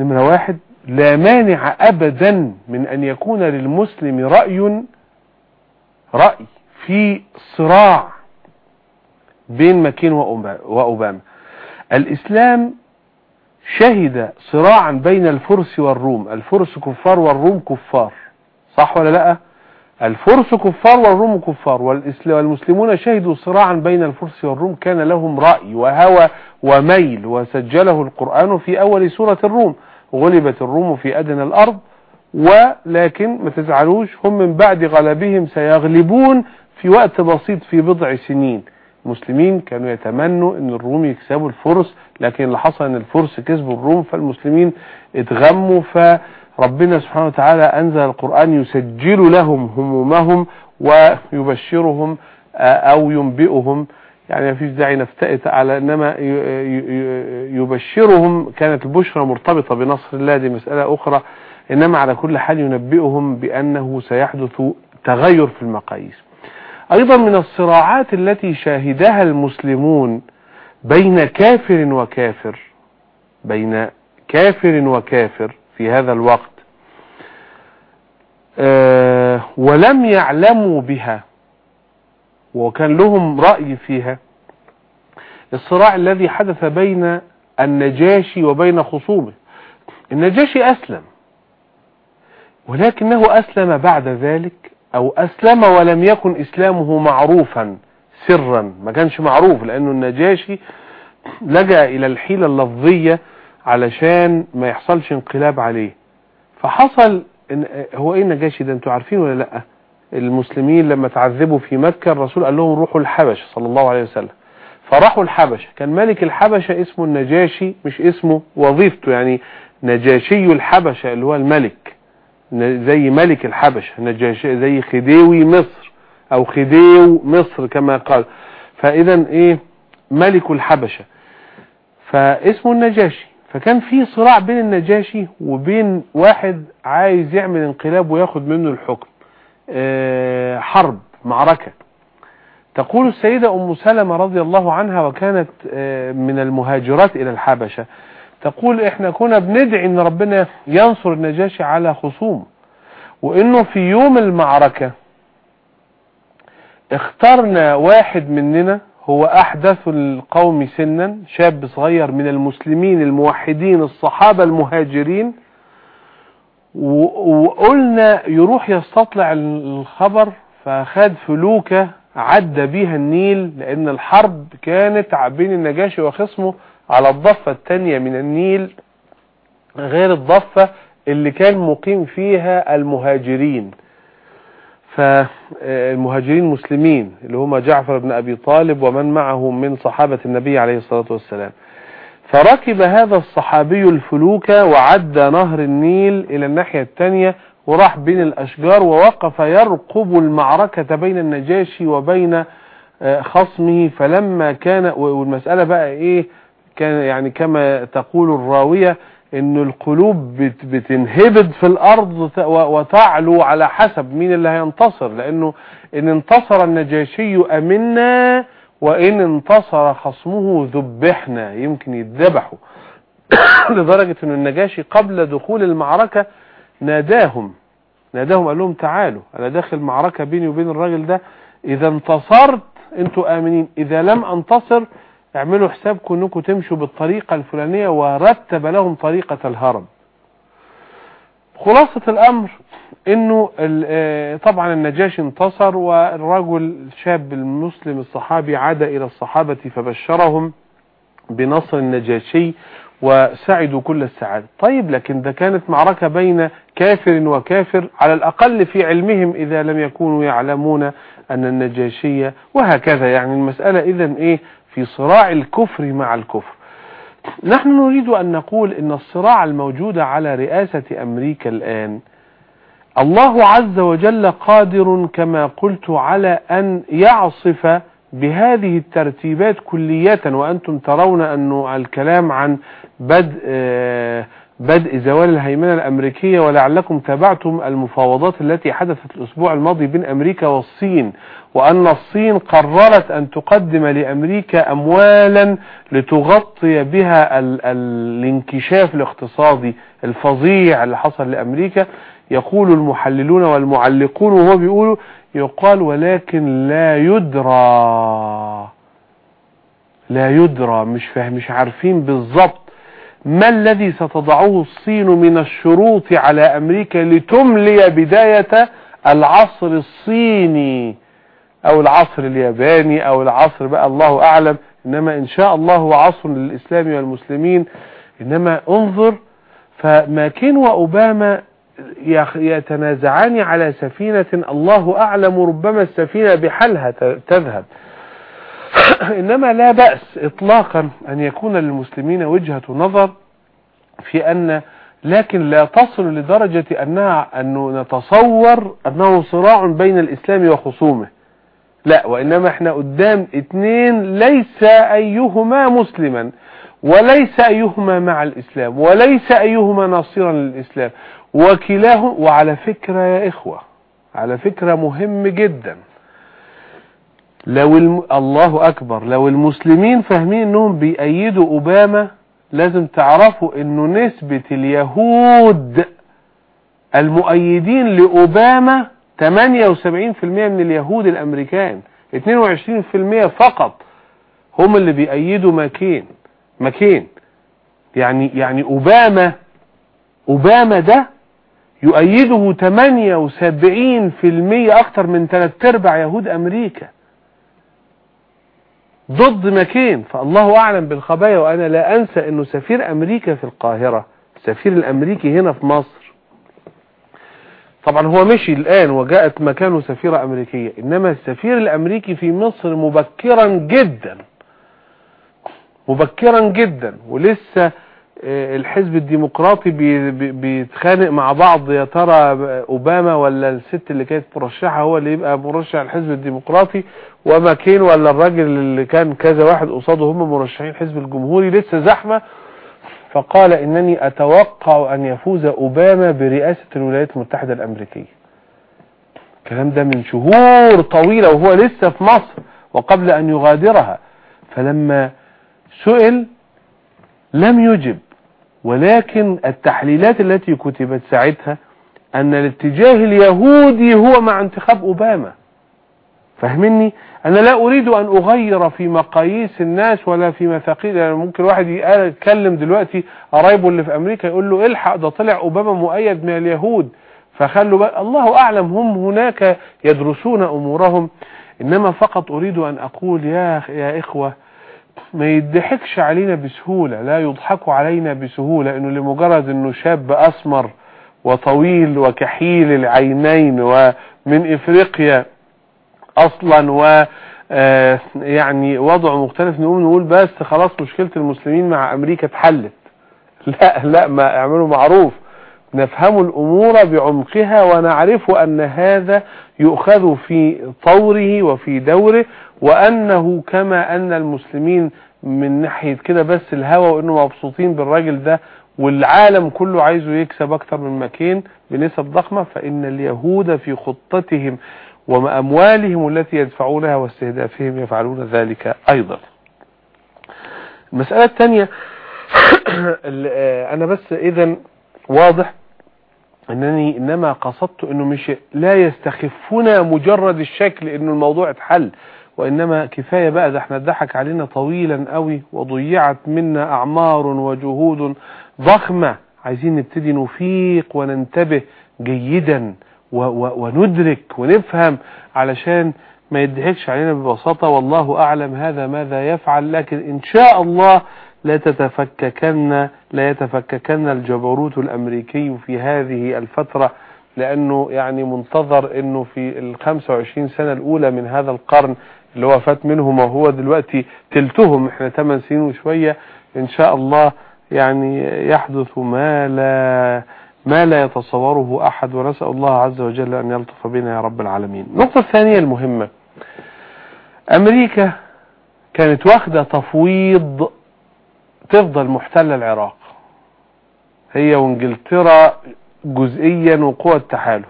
نمرة واحد. لا مانع ابدا من أن يكون للمسلم رأي رأي في صراع بين ماكين وأوباما. الإسلام شهد صراعا بين الفرس والروم. الفرس كفار والروم كفار. صح ولا لأ؟ الفرس كفار والروم كفار. والمسلمون شهدوا صراعا بين الفرس والروم. كان لهم رأي وهوى وميل وسجله القرآن في أول سورة الروم. غلبت الروم في أدنى الأرض. ولكن ما تزعلوش هم من بعد غلبهم سيغلبون في وقت بسيط في بضع سنين. المسلمين كانوا يتمنوا إن الروم يكسبوا الفرس لكن اللي حصل إن الفرس كسبوا الروم فالمسلمين اتغموا فربنا سبحانه وتعالى أنزل القرآن يسجل لهم همومهم ويبشرهم أو ينبئهم. يعني ما فيش داعي نفتئت على إنما يبشرهم. كانت البشرى مرتبطة بنصر الله دي مسألة أخرى. إنما على كل حال ينبئهم بأنه سيحدث تغير في المقاييس. أيضا من الصراعات التي شاهدها المسلمون بين كافر وكافر بين كافر وكافر في هذا الوقت. أه ولم يعلموا بها وكان لهم رأي فيها. الصراع الذي حدث بين النجاشي وبين خصومه. النجاشي أسلم ولكنه أسلم بعد ذلك أو أسلم ولم يكن إسلامه معروفا سرا. ما كانش معروف لأنه النجاشي لجأ إلى الحيلة اللفظية علشان ما يحصلش انقلاب عليه. فحصل إن هو إيه النجاشي ده؟ أنتوا عارفين ولا لأ؟ المسلمين لما تعذبوا في مكة الرسول قال لهم روحوا الحبش صلى الله عليه وسلم. فراحوا الحبشة. كان ملك الحبشة اسمه النجاشي مش اسمه وظيفته يعني نجاشي الحبشة اللي هو الملك. زي ملك الحبشة نجاشي زي خديوي مصر أو خديو مصر كما قال. فاذا إيه؟ ملك الحبشة. فاسمه النجاشي. فكان في صراع بين النجاشي وبين واحد عايز يعمل انقلاب وياخد منه الحكم. آه حرب معركة. تقول السيدة أم سلمة رضي الله عنها وكانت آه من المهاجرات إلى الحبشة. تقول إحنا كنا بندعي إن ربنا ينصر النجاشي على خصومه وإنه في يوم المعركة اخترنا واحد مننا هو أحدث القوم سنا شاب صغير من المسلمين الموحدين الصحابة المهاجرين وقلنا يروح يستطلع الخبر فخد فلوكة عدى بيها النيل لأن الحرب كانت بين النجاشي وخصمه على الضفة التانية من النيل غير الضفة اللي كان مقيم فيها المهاجرين. فالمهاجرين مسلمين اللي هم جعفر بن أبي طالب ومن معه من صحابة النبي عليه الصلاة والسلام. فركب هذا الصحابي الفلوكة وعدى نهر النيل إلى الناحية الثانية وراح بين الأشجار ووقف يرقب المعركة بين النجاشي وبين خصمه. فلما كان والمسألة بقى إيه؟ كان يعني كما تقول الراوية إن القلوب بت بتنهبد في الأرض وتعلو على حسب مين اللي هينتصر. لأنه إن انتصر النجاشي أمنا وإن انتصر خصمه ذبحنا. يمكن يتذبحوا لدرجة إن النجاشي قبل دخول المعركة ناداهم. ناداهم قال لهم تعالوا أنا داخل معركة بيني وبين الراجل ده إذا انتصرت أنتوا آمنين. إذا لم أنتصر اعملوا حسابكم انكم تمشوا بالطريقة الفلانية ورتب لهم طريقة الهرب. خلاصة الأمر إنه طبعا النجاشي انتصر والرجل الشاب المسلم الصحابي عاد إلى الصحابة فبشرهم بنصر النجاشي وسعدوا كل السعادة. طيب لكن ده كانت معركة بين كافر وكافر على الأقل في علمهم إذا لم يكونوا يعلمون أن النجاشية وهكذا. يعني المسألة إذا إيه؟ في صراع الكفر مع الكفر. نحن نريد أن نقول أن الصراع الموجود على رئاسة أمريكا الآن الله عز وجل قادر كما قلت على أن يعصف بهذه الترتيبات كلية وأنتم ترون أن الكلام عن بدء بدء زوال الهيمنة الأمريكية ولعلكم تابعتم المفاوضات التي حدثت الأسبوع الماضي بين أمريكا والصين. وأن الصين قررت أن تقدم لأمريكا أموالا لتغطي بها ال ال الانكشاف الاقتصادي الفظيع اللي حصل لأمريكا. يقول المحللون والمعلقون وهو بيقولوا يقال ولكن لا يدرى لا يدرى مش فاهم مش عارفين بالضبط ما الذي ستضعه الصين من الشروط على أمريكا لتملي بداية العصر الصيني. أو العصر الياباني أو العصر بقى الله أعلم. إنما إن شاء الله هو عصر للإسلام والمسلمين. إنما انظر فماكين وأوباما يتنازعان على سفينة الله أعلم ربما السفينة بحالها تذهب. إنما لا بأس إطلاقا أن يكون للمسلمين وجهة نظر في أن لكن لا تصل لدرجة أنها أنه نتصور أنه صراع بين الإسلام وخصومه. لا وإنما إحنا قدام اتنين ليس أيهما مسلما وليس أيهما مع الإسلام وليس أيهما ناصرا للإسلام وكلاهم وعلى فكرة يا إخوة على فكرة مهم جدا. لو الم... الله أكبر لو المسلمين فاهمين أنهم بيأيدوا أوباما لازم تعرفوا أنه نسبة اليهود المؤيدين لأوباما 78% من اليهود الأمريكان 22% فقط هم اللي بيأيدوا ماكين. ماكين. يعني يعني أوباما أوباما ده يؤيده 78% أكتر من ثلاث أرباع يهود أمريكا. ضد مكين فالله أعلم بالخبايا وأنا لا أنسى إنه سفير أمريكا في القاهرة السفير الأمريكي هنا في مصر طبعا هو مشي الآن وجاءت مكانه سفيرة أمريكية إنما السفير الأمريكي في مصر مبكرا جدا مبكرا جدا ولسه آه، الحزب الديمقراطي بيتخانق مع بعض يا ترى أوباما ولا الست اللي كانت مرشحة هو اللي يبقى مرشح الحزب الديمقراطي؟ وماكين ولا الراجل اللي كان كذا واحد قصاده هم مرشحين الحزب الجمهوري لسه زحمة فقال إنني أتوقع أن يفوز أوباما برئاسة الولايات المتحدة الأمريكية. الكلام ده من شهور طويلة وهو لسه في مصر وقبل أن يغادرها. فلما سئل لم يجب ولكن التحليلات التي كتبت ساعتها أن الاتجاه اليهودي هو مع انتخاب أوباما. فهمني؟ أنا لا أريد أن أغير في مقاييس الناس ولا في مثاقيل. يعني ممكن واحد يتكلم دلوقتي قرايبه اللي في أمريكا يقول له إلحق ده طلع أوباما مؤيد من اليهود. فخلوا بقى الله أعلم هم هناك يدرسون أمورهم. إنما فقط أريد أن أقول يا يا إخوة ما يضحكش علينا بسهولة لا يضحك علينا بسهولة إنه لمجرد إنه شاب أسمر وطويل وكحيل العينين ومن إفريقيا أصلا و آه، يعني وضع مختلف نقوم نقول بس خلاص مشكلة المسلمين مع أمريكا اتحلت. لا لا ما اعملوا معروف. نفهم الأمور بعمقها ونعرف أن هذا يؤخذ في طوره وفي دوره وأنه كما أن المسلمين من ناحية كده بس الهوى وإنه مبسوطين بالراجل ده والعالم كله عايزه يكسب أكتر من مكين بنسب ضخمة فإن اليهود في خطتهم وأموالهم التي يدفعونها واستهدافهم يفعلون ذلك أيضا. المسألة الثانية أنا بس اذا واضح إنني إنما قصدت إنه مش لا يستخفنا مجرد الشكل إنه الموضوع اتحل وإنما كفاية بقى ده إحنا اتضحك علينا طويلا قوي وضيعت منا أعمار وجهود ضخمة. عايزين نبتدي نفيق وننتبه جيدا. وندرك ونفهم علشان ما يضحكش علينا ببساطة. والله أعلم هذا ماذا يفعل لكن إن شاء الله لا تتفككن لا يتفككن الجبروت الأمريكي في هذه الفترة لأنه يعني منتظر أنه في ال 25 سنة الأولى من هذا القرن اللي هو فات منهم وهو دلوقتي تلتهم إحنا 8 سنين وشوية إن شاء الله يعني يحدث ما لا ما لا يتصوره أحد ونسأل الله عز وجل أن يلطف بنا يا رب العالمين. النقطة الثانية المهمة. أمريكا كانت واخدة تفويض تفضل محتلة العراق. هي وإنجلترا جزئيا وقوى التحالف.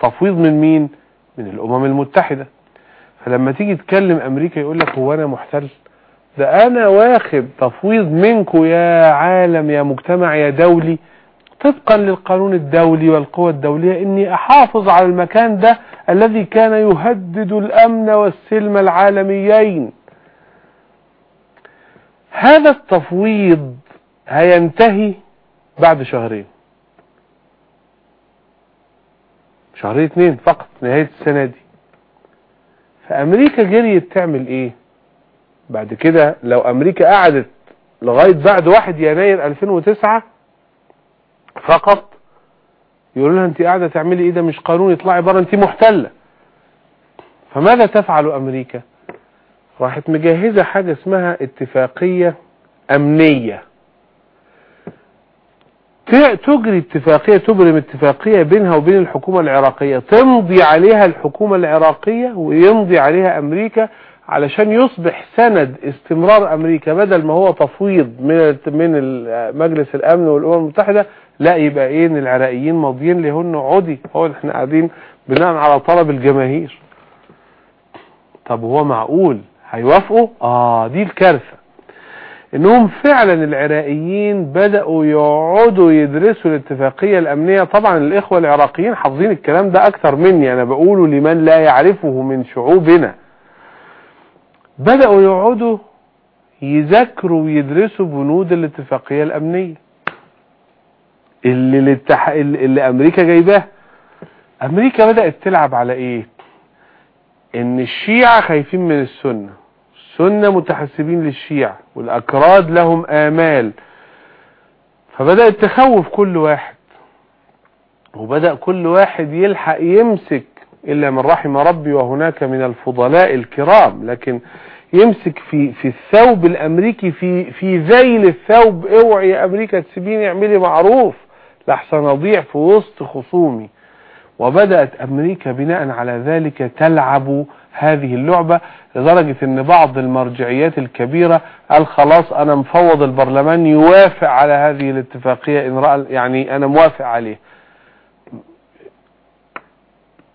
تفويض من مين؟ من الأمم المتحدة. فلما تيجي تكلم أمريكا يقول لك هو أنا محتل. ده أنا واخد تفويض منكم يا عالم يا مجتمع يا دولي طبقا للقانون الدولي والقوى الدولية إني أحافظ على المكان ده الذي كان يهدد الأمن والسلم العالميين. هذا التفويض هينتهي بعد شهرين. شهرين اثنين فقط نهاية السنة دي. فأمريكا جريت تعمل إيه؟ بعد كده لو أمريكا قعدت لغاية بعد 1 يناير 2009 فقط يقولوا لها انت قاعدة تعملي إيه ده؟ مش قانون اطلعي بره انت محتلة. فماذا تفعل أمريكا؟ راحت مجهزة حاجة اسمها اتفاقية أمنية. تجري اتفاقية تبرم اتفاقية بينها وبين الحكومة العراقية. تمضي عليها الحكومة العراقية ويمضي عليها أمريكا علشان يصبح سند استمرار أمريكا بدل ما هو تفويض من من مجلس الأمن والأمم المتحدة لا يبقى إيه إن العراقيين ماضيين لهن عدي. هو إحنا قاعدين بناء على طلب الجماهير. طب هو معقول؟ هيوافقوا؟ آه دي الكارثة. إنهم فعلا العراقيين بدأوا يقعدوا يدرسوا الاتفاقية الأمنية. طبعا الإخوة العراقيين حافظين الكلام ده أكثر مني. أنا بقوله لمن لا يعرفه من شعوبنا. بدأوا يقعدوا يذاكروا ويدرسوا بنود الاتفاقية الأمنية. اللي, الاتح... اللي أمريكا جايباه. أمريكا بدأت تلعب على إيه؟ إن الشيعة خايفين من السنة. السنة متحسبين للشيعة والأكراد لهم آمال. فبدأت تخوف كل واحد. وبدأ كل واحد يلحق يمسك إلا من رحم ربي وهناك من الفضلاء الكرام. لكن يمسك في في الثوب الأمريكي في في ذيل الثوب اوعي يا أمريكا تسيبيني اعملي معروف. لحسن اضيع في وسط خصومي. وبدأت أمريكا بناء على ذلك تلعب هذه اللعبة لدرجة إن بعض المرجعيات الكبيرة قال خلاص أنا مفوض البرلمان يوافق على هذه الاتفاقية إن رأى يعني أنا موافق عليه.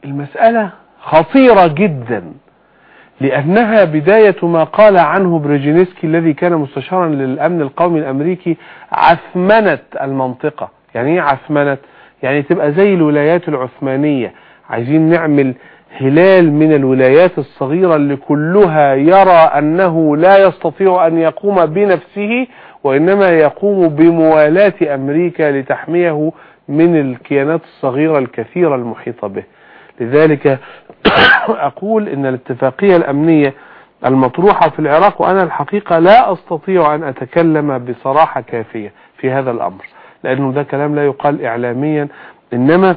المسألة خطيرة جدا لأنها بداية ما قال عنه بريجينسكي الذي كان مستشارا للأمن القومي الأمريكي عثمنة المنطقة. يعني إيه عثمنة يعني تبقى زي الولايات العثمانية. عايزين نعمل هلال من الولايات الصغيرة اللي كلها يرى أنه لا يستطيع أن يقوم بنفسه وإنما يقوم بموالاة أمريكا لتحميه من الكيانات الصغيرة الكثيرة المحيطة به. لذلك أقول إن الاتفاقية الأمنية المطروحة في العراق وأنا الحقيقة لا أستطيع أن أتكلم بصراحة كافية في هذا الأمر. لأنه ده كلام لا يقال إعلاميا. إنما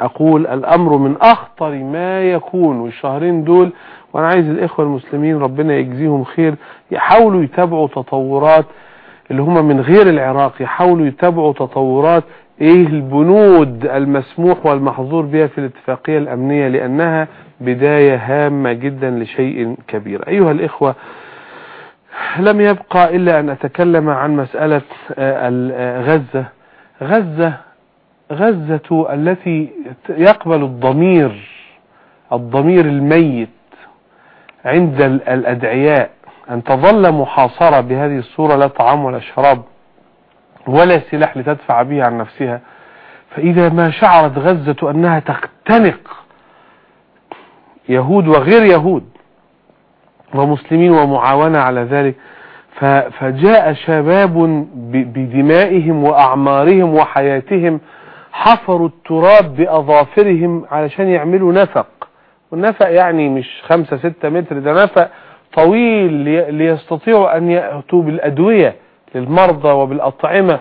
أقول الأمر من أخطر ما يكون والشهرين دول وأنا عايز الإخوة المسلمين ربنا يجزيهم خير يحاولوا يتابعوا تطورات اللي هم من غير العراق يحاولوا يتابعوا تطورات إيه البنود المسموح والمحظور بها في الاتفاقية الأمنية لأنها بداية هامة جدا لشيء كبير. أيها الإخوة لم يبقى إلا أن أتكلم عن مسألة آه، آه، غزة. غزة غزة التي يقبل الضمير الضمير الميت عند الأدعياء. أن تظل محاصرة بهذه الصورة لا طعام ولا شراب ولا سلاح لتدفع به عن نفسها. فإذا ما شعرت غزة أنها تختنق يهود وغير يهود ومسلمين ومعاونة على ذلك. فجاء شباب بدمائهم وأعمارهم وحياتهم حفروا التراب بأظافرهم علشان يعملوا نفق. والنفق يعني مش خمسة ستة متر ده نفق طويل ليستطيعوا أن يأتوا بالأدوية للمرضى وبالأطعمة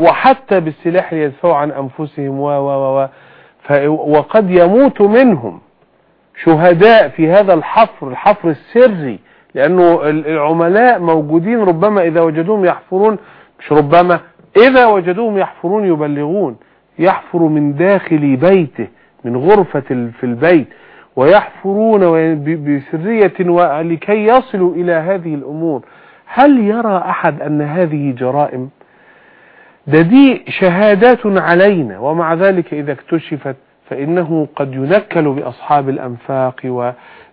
وحتى بالسلاح ليدفعوا عن أنفسهم و و و وقد يموت منهم. شهداء في هذا الحفر الحفر السري لأنه العملاء موجودين ربما إذا وجدوهم يحفرون مش ربما إذا وجدوهم يحفرون يبلغون. يحفر من داخل بيته من غرفة في البيت. ويحفرون بسرية لكي يصلوا إلى هذه الأمور. هل يرى أحد أن هذه جرائم؟ ده دي شهادات علينا. ومع ذلك إذا اكتشفت فإنه قد ينكل بأصحاب الأنفاق و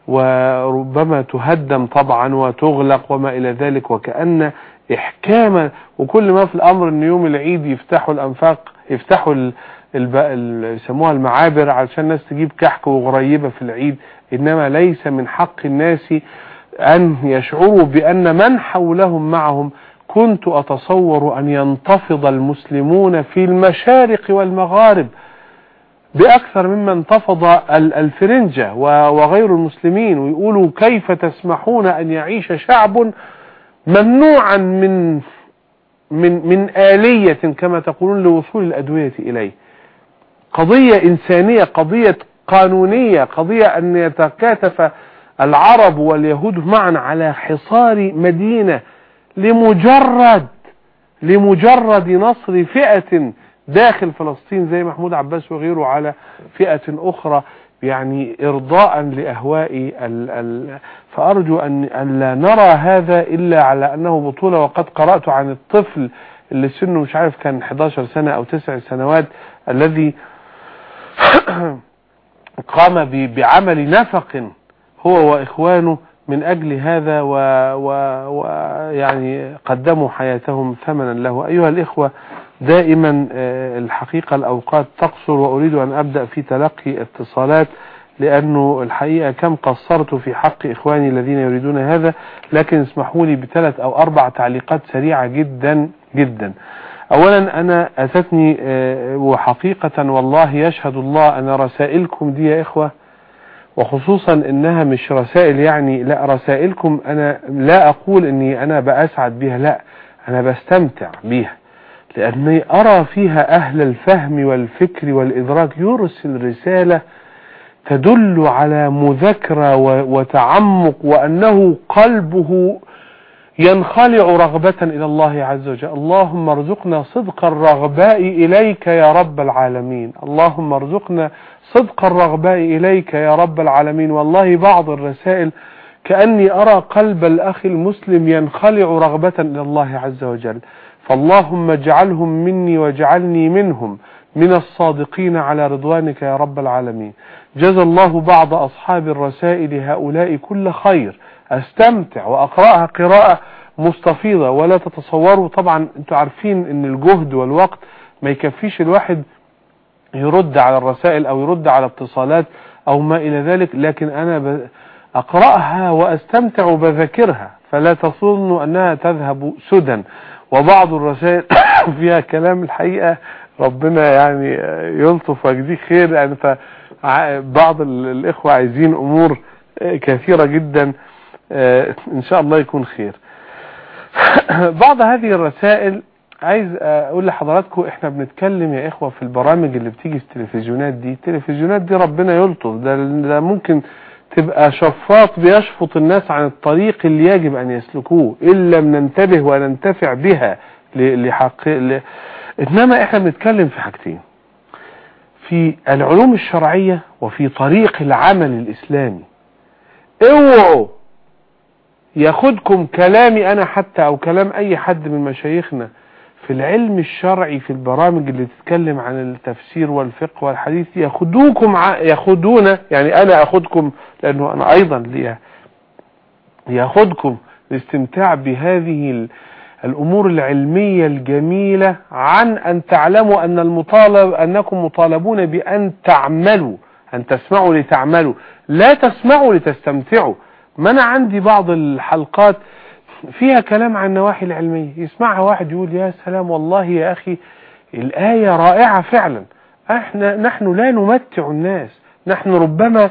وربما تهدم طبعا وتغلق وما إلى ذلك وكأن إحكاما وكل ما في الأمر أن يوم العيد يفتحوا الأنفاق يفتحوا يسموها المعابر علشان الناس تجيب كحك وغريبة في العيد. إنما ليس من حق الناس أن يشعروا بأن من حولهم معهم كنت أتصور أن ينتفض المسلمون في المشارق والمغارب. بأكثر مما انتفض الفرنجة وغير المسلمين ويقولوا كيف تسمحون أن يعيش شعب ممنوعا من من من آلية كما تقولون لوصول الأدوية إليه. قضية إنسانية قضية قانونية قضية أن يتكاتف العرب واليهود معا على حصار مدينة لمجرد لمجرد نصر فئة داخل فلسطين زي محمود عباس وغيره على فئة أخرى يعني إرضاء لأهواء ال فأرجو أن لا نرى هذا إلا على أنه بطولة. وقد قرأت عن الطفل اللي سنه مش عارف كان 11 سنة أو 9 سنوات الذي قام بعمل نفق هو وإخوانه من أجل هذا ويعني و... و... قدموا حياتهم ثمنا له. أيها الإخوة دائما آه، الحقيقة الأوقات تقصر وأريد أن أبدأ في تلقي اتصالات لأنه الحقيقة كم قصرت في حق إخواني الذين يريدون هذا لكن اسمحوا لي بثلاث أو أربع تعليقات سريعة جدا جدا. أولا أنا أتتني آه، وحقيقة والله يشهد الله أن رسائلكم دي يا إخوة وخصوصا إنها مش رسائل يعني لا رسائلكم أنا لا أقول أني أنا بأسعد بها لا أنا بستمتع بها. لأني أرى فيها أهل الفهم والفكر والإدراك. يرسل رسالة تدل على مذاكرة وتعمق وأنه قلبه ينخلع رغبة إلى الله عز وجل. اللهم ارزقنا صدق الرغباء إليك يا رب العالمين. اللهم ارزقنا صدق الرغباء إليك يا رب العالمين. والله بعض الرسائل كأني أرى قلب الأخ المسلم ينخلع رغبة إلى الله عز وجل. فاللهم اجعلهم مني واجعلني منهم من الصادقين على رضوانك يا رب العالمين. جزى الله بعض أصحاب الرسائل هؤلاء كل خير. أستمتع وأقرأها قراءة مستفيضة. ولا تتصوروا طبعا أنتوا عارفين إن الجهد والوقت ما يكفيش الواحد يرد على الرسائل أو يرد على اتصالات أو ما إلى ذلك. لكن أنا أقرأها وأستمتع وبذاكرها. فلا تظنوا أنها تذهب سدى. وبعض الرسائل فيها كلام الحقيقة ربنا يعني يلطف ويجزيه خير. يعني فبعض الإخوة عايزين أمور كثيرة جدا آه، إن شاء الله يكون خير. بعض هذه الرسائل عايز أقول لحضراتكم إحنا بنتكلم يا إخوة في البرامج اللي بتيجي في التلفزيونات دي. التلفزيونات دي ربنا يلطف ده, ده ممكن تبقى شفاط بيشفط الناس عن الطريق اللي يجب أن يسلكوه إن لم ننتبه وننتفع بها لحق ل... إنما إحنا بنتكلم في حاجتين في العلوم الشرعية وفي طريق العمل الإسلامي. اوعوا ياخدكم كلامي أنا حتى أو كلام أي حد من مشايخنا في العلم الشرعي في البرامج اللي تتكلم عن التفسير والفقه والحديث ياخدوكم ياخدون يعني أنا أخدكم لأنه أنا أيضا لي ياخدكم الاستمتاع بهذه الأمور العلمية الجميلة عن أن تعلموا أن المطالب أنكم مطالبون بأن تعملوا أن تسمعوا لتعملوا. لا تسمعوا لتستمتعوا. ما أنا عندي بعض الحلقات فيها كلام عن النواحي العلمية. يسمعها واحد يقول يا سلام والله يا أخي الآية رائعة فعلا. أحنا نحن لا نمتع الناس. نحن ربما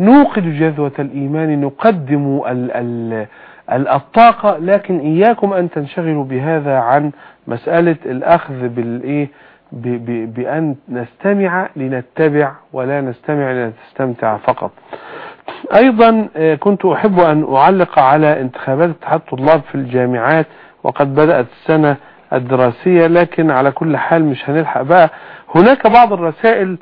نوقد جذوة الإيمان نقدم ال ال الطاقة لكن إياكم أن تنشغلوا بهذا عن مسألة الأخذ بالإيه بأن نستمع لنتبع ولا نستمع لنستمتع فقط. أيضا آه، كنت أحب أن أعلق على انتخابات اتحاد الطلاب في الجامعات وقد بدأت السنة الدراسية لكن على كل حال مش هنلحق بقى. هناك بعض الرسائل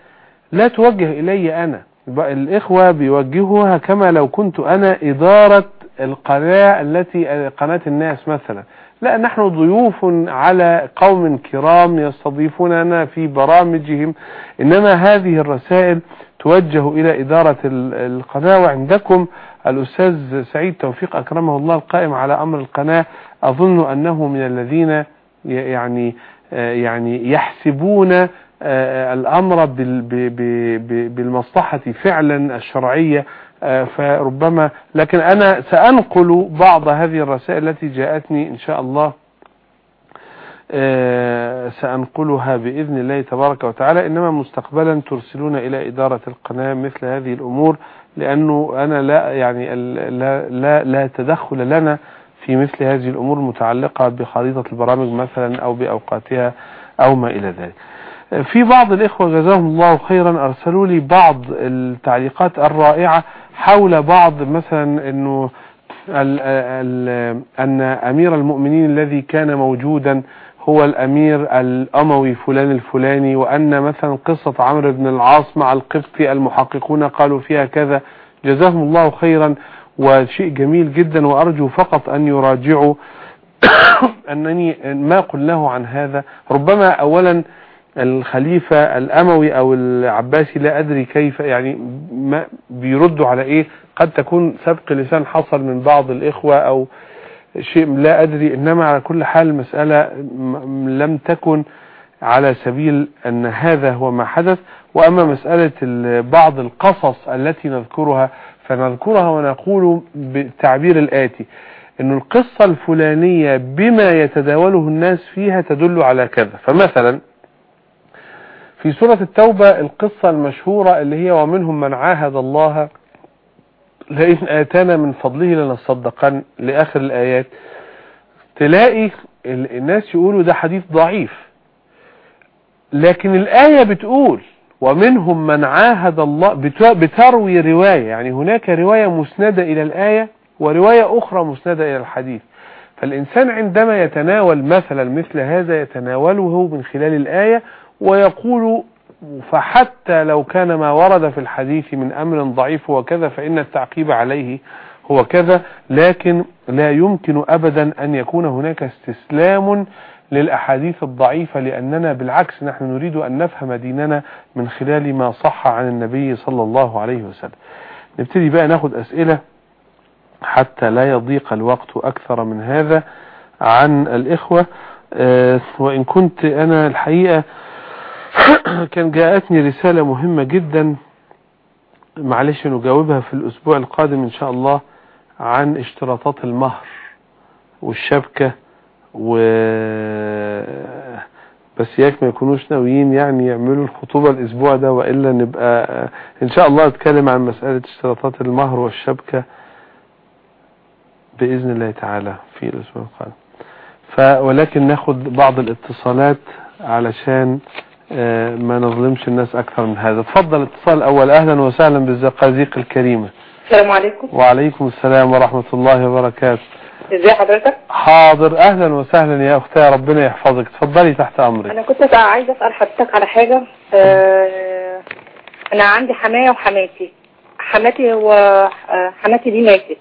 لا توجه إلي أنا. الإخوة بيوجهوها كما لو كنت أنا إدارة القناة التي قناة الناس مثلا. لا نحن ضيوف على قوم كرام يستضيفوننا في برامجهم. إنما هذه الرسائل توجه إلى إدارة القناة وعندكم الأستاذ سعيد توفيق أكرمه الله القائم على أمر القناة. أظن أنه من الذين يعني يعني يحسبون آه، الأمر بالمصلحة فعلا الشرعية. آه، فربما لكن أنا سأنقل بعض هذه الرسائل التي جاءتني إن شاء الله. آه، سأنقلها بإذن الله تبارك وتعالى. إنما مستقبلا ترسلون إلى إدارة القناة مثل هذه الأمور لأنه أنا لا يعني لا, لا, لا تدخل لنا في مثل هذه الأمور المتعلقة بخريطة البرامج مثلا أو بأوقاتها أو ما إلى ذلك. في بعض الإخوة جزاهم الله خيرا أرسلوا لي بعض التعليقات الرائعة حول بعض مثلا أنه ال ال أن أمير المؤمنين الذي كان موجودا هو الأمير الأموي فلان الفلاني وأن مثلا قصة عمرو بن العاص مع القبطي المحققون قالوا فيها كذا. جزاهم الله خيرا وشيء جميل جدا وأرجو فقط أن يراجعوا. أنني ما قلناه عن هذا. ربما أولا الخليفة الأموي أو العباسي لا أدري كيف يعني ما بيردوا على إيه؟ قد تكون سبق لسان حصل من بعض الإخوة أو شيء لا أدري إنما على كل حال المسألة لم تكن على سبيل أن هذا هو ما حدث. وأما مسألة بعض القصص التي نذكرها فنذكرها ونقول بالتعبير الآتي أن القصة الفلانية بما يتداوله الناس فيها تدل على كذا. فمثلا في سورة التوبة القصة المشهورة اللي هي ومنهم من عاهد الله لئن آتانا من فضله لنصدقن لآخر الآيات. تلاقي الناس يقولوا ده حديث ضعيف. لكن الآية بتقول ومنهم من عاهد الله بتروي رواية. يعني هناك رواية مسندة إلى الآية ورواية أخرى مسندة إلى الحديث. فالإنسان عندما يتناول مثلا مثل هذا يتناوله من خلال الآية ويقول فحتى لو كان ما ورد في الحديث من أمر ضعيف وكذا فإن التعقيب عليه هو كذا لكن لا يمكن أبدا أن يكون هناك استسلام للأحاديث الضعيفة لأننا بالعكس نحن نريد أن نفهم ديننا من خلال ما صح عن النبي صلى الله عليه وسلم. نبتدي بقى ناخد أسئلة حتى لا يضيق الوقت أكثر من هذا عن الإخوة. آه، وإن كنت أنا الحقيقة كان جاءتني رسالة مهمة جدا معلش نجاوبها في الأسبوع القادم إن شاء الله عن اشتراطات المهر والشبكة و بس ياك ما يكونوش ناويين يعني يعملوا الخطوبة الأسبوع ده وإلا نبقى إن شاء الله أتكلم عن مسألة اشتراطات المهر والشبكة بإذن الله تعالى في الأسبوع القادم. ولكن ناخد بعض الاتصالات علشان ما نظلمش الناس أكثر من هذا. اتفضل اتصال أول. أهلا وسهلا بالزقازيق الكريمة. السلام عليكم. وعليكم السلام ورحمة الله وبركاته. ازي حضرتك؟ حاضر. أهلا وسهلا يا أختي ربنا يحفظك. اتفضلي تحت أمرك. أنا كنت عايزة أسأل حضرتك على حاجة. آه أنا عندي حماية وحماتي. حماتي هو آه، حماتي دي ماتت.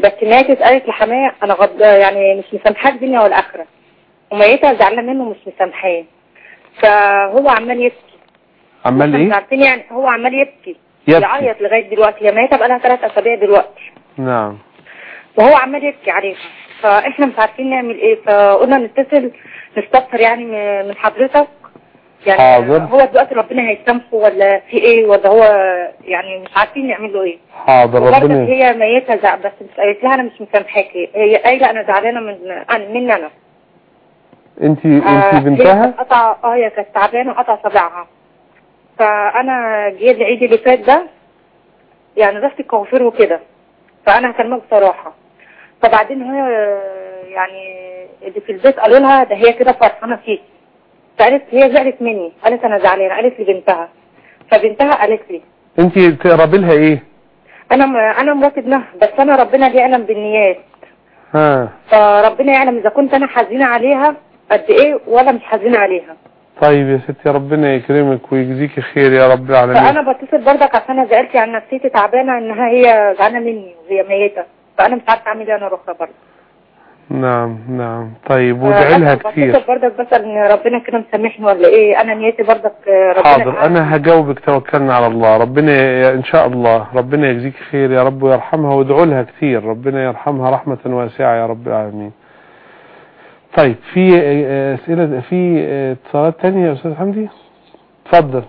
بس ماتت قالت لحماية أنا غض يعني مش مسامحاك دنيا ولا اخره وميتها زعلانة منه مش مسامحاه. فهو عمال يبكي. عمال إيه؟ عارفين يعني هو عمال يبكي. يبكي. يعيط لغاية دلوقتي. هي ميته بقى لها ثلاث أسابيع دلوقتي. نعم. وهو عمال يبكي عليها. فإحنا مش عارفين نعمل إيه. فقلنا نتصل نستفسر يعني من حضرتك. يعني حاضر. هو دلوقتي ربنا هيسامحه ولا في إيه؟ ولا هو يعني مش عارفين نعمل له إيه. حاضر ربنا هي ميتة زع بس مش قالت لها أنا مش مسامحاكي هي قايلة أنا زعلانة من مني أنا. انت آه، انت بنتها؟ قطع آه هي كانت تعبانة وقطع صباعها فأنا جه العيد اللي فات ده يعني رحت الكوافير وكده فأنا هكلمك بصراحة. فبعدين هي يعني اللي في البيت قالوا لها ده هي كده فرحانة فيك. فقالت هي زعلت مني. قالت أنا زعلانة. قالت لبنتها. فبنتها قالت لي. انت تقربي لها إيه؟ أنا م- أنا مرات ابنها بس أنا ربنا لي يعلم بالنيات. ها. فربنا يعلم إذا كنت أنا حزينة عليها قد إيه ولا مش حزينه عليها. طيب يا ستي ربنا يكرمك ويجزيك خير يا رب العالمين. فأنا بتصل برضك عشان أنا زعلت عن نفسيتي تعبانة إنها هي زعلانة مني وهي ميتة. فأنا مش عارفة أعمل إيه أنا روحها برضه نعم نعم. طيب وادعي لها كتير بتصل برضك بسأل إن ربنا كده مسامحني ولا إيه؟ أنا نيتي برضك ربنا حاضر. أنا هجاوبك توكلنا على الله. ربنا ي- إن شاء الله ربنا يجزيك خير يا رب ويرحمها وادعوا لها كتير. ربنا يرحمها رحمة واسعة يا رب العالمين. طيب في آه، أسئلة في آه، اتصالات تانية يا أستاذ حمدي؟ اتفضل.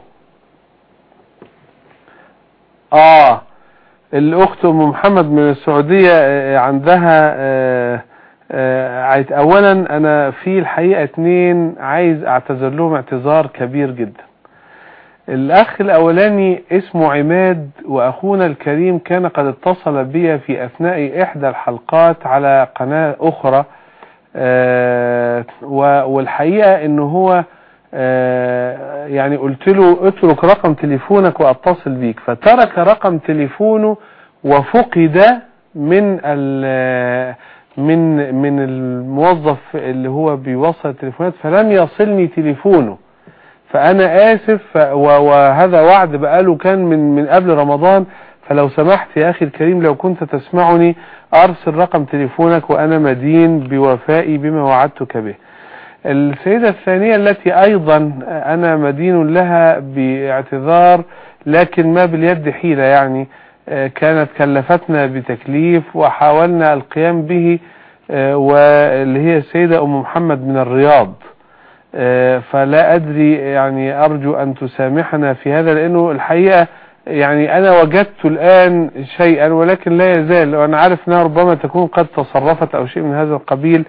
آه الأخت أم محمد من السعودية آه، عندها آه، آه، اولا أنا في الحقيقة اتنين عايز أعتذر لهم اعتذار كبير جدا. الأخ الأولاني اسمه عماد وأخونا الكريم كان قد اتصل بي في أثناء إحدى الحلقات على قناة أخرى آه، والحقيقة انه هو آه، يعني قلت له اترك رقم تليفونك وأتصل بيك. فترك رقم تليفونه وفقد من ال من من الموظف اللي هو بيوصل التليفونات فلم يصلني تليفونه. فأنا آسف وهذا وعد بقاله كان من من قبل رمضان. فلو سمحت يا أخي الكريم لو كنت تسمعني أرسل رقم تليفونك وأنا مدين بوفائي بما وعدتك به. السيدة الثانية التي أيضا أنا مدين لها باعتذار لكن ما باليد حيلة يعني كانت كلفتنا بتكليف وحاولنا القيام به واللي هي السيدة أم محمد من الرياض. فلا أدري يعني أرجو أن تسامحنا في هذا لأنه الحقيقة يعني أنا وجدت الآن شيئا ولكن لا يزال وأنا عارف أنها ربما تكون قد تصرفت أو شيء من هذا القبيل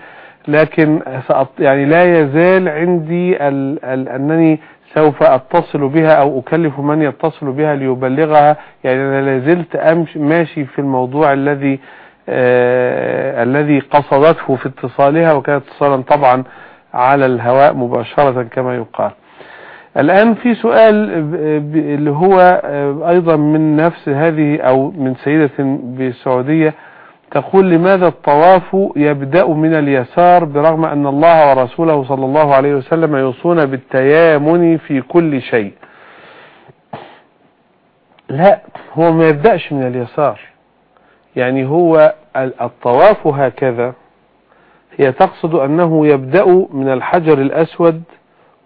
لكن سأط- يعني لا يزال عندي ال ال أنني سوف أتصل بها أو أكلف من يتصل بها ليبلغها. يعني أنا لا زلت أمشي ماشي في الموضوع الذي آه الذي قصدته في اتصالها وكان اتصالا طبعا على الهواء مباشرة كما يقال. الآن في سؤال اللي هو آه، أيضا من نفس هذه أو من سيدة بالسعودية تقول لماذا الطواف يبدأ من اليسار برغم أن الله ورسوله صلى الله عليه وسلم يوصون بالتيامن في كل شيء؟ لا هو ما يبدأش من اليسار. يعني هو ال- الطواف هكذا هي تقصد أنه يبدأ من الحجر الأسود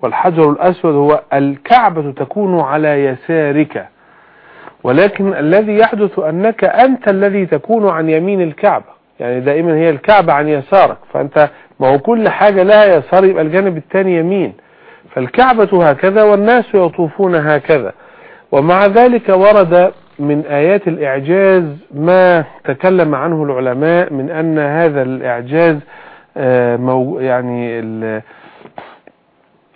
والحجر الأسود هو الكعبة تكون على يسارك. ولكن الذي يحدث أنك أنت الذي تكون عن يمين الكعبة. يعني دائما هي الكعبة عن يسارك. فأنت ما هو كل حاجة لها يسار يبقى الجانب الثاني يمين. فالكعبة هكذا والناس يطوفون هكذا. ومع ذلك ورد من آيات الإعجاز ما تكلم عنه العلماء من أن هذا الإعجاز آه، يعني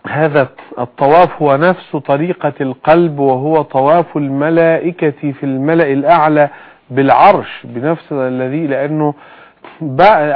هذا الطواف هو نفس طريقة القلب وهو طواف الملائكة في الملأ الأعلى بالعرش بنفس الذي لأنه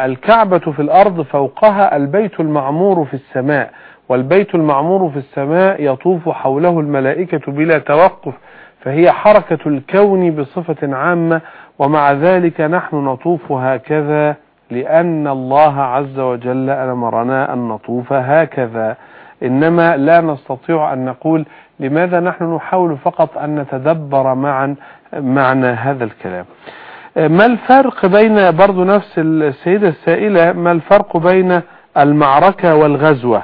الكعبة في الأرض فوقها البيت المعمور في السماء والبيت المعمور في السماء يطوف حوله الملائكة بلا توقف فهي حركة الكون بصفة عامة ومع ذلك نحن نطوف هكذا لأن الله عز وجل أمرنا أن نطوف هكذا. إنما لا نستطيع أن نقول لماذا نحن نحاول فقط أن نتدبر معا معنى هذا الكلام. ما الفرق بين برضو نفس السيدة السائلة ما الفرق بين المعركة والغزوة؟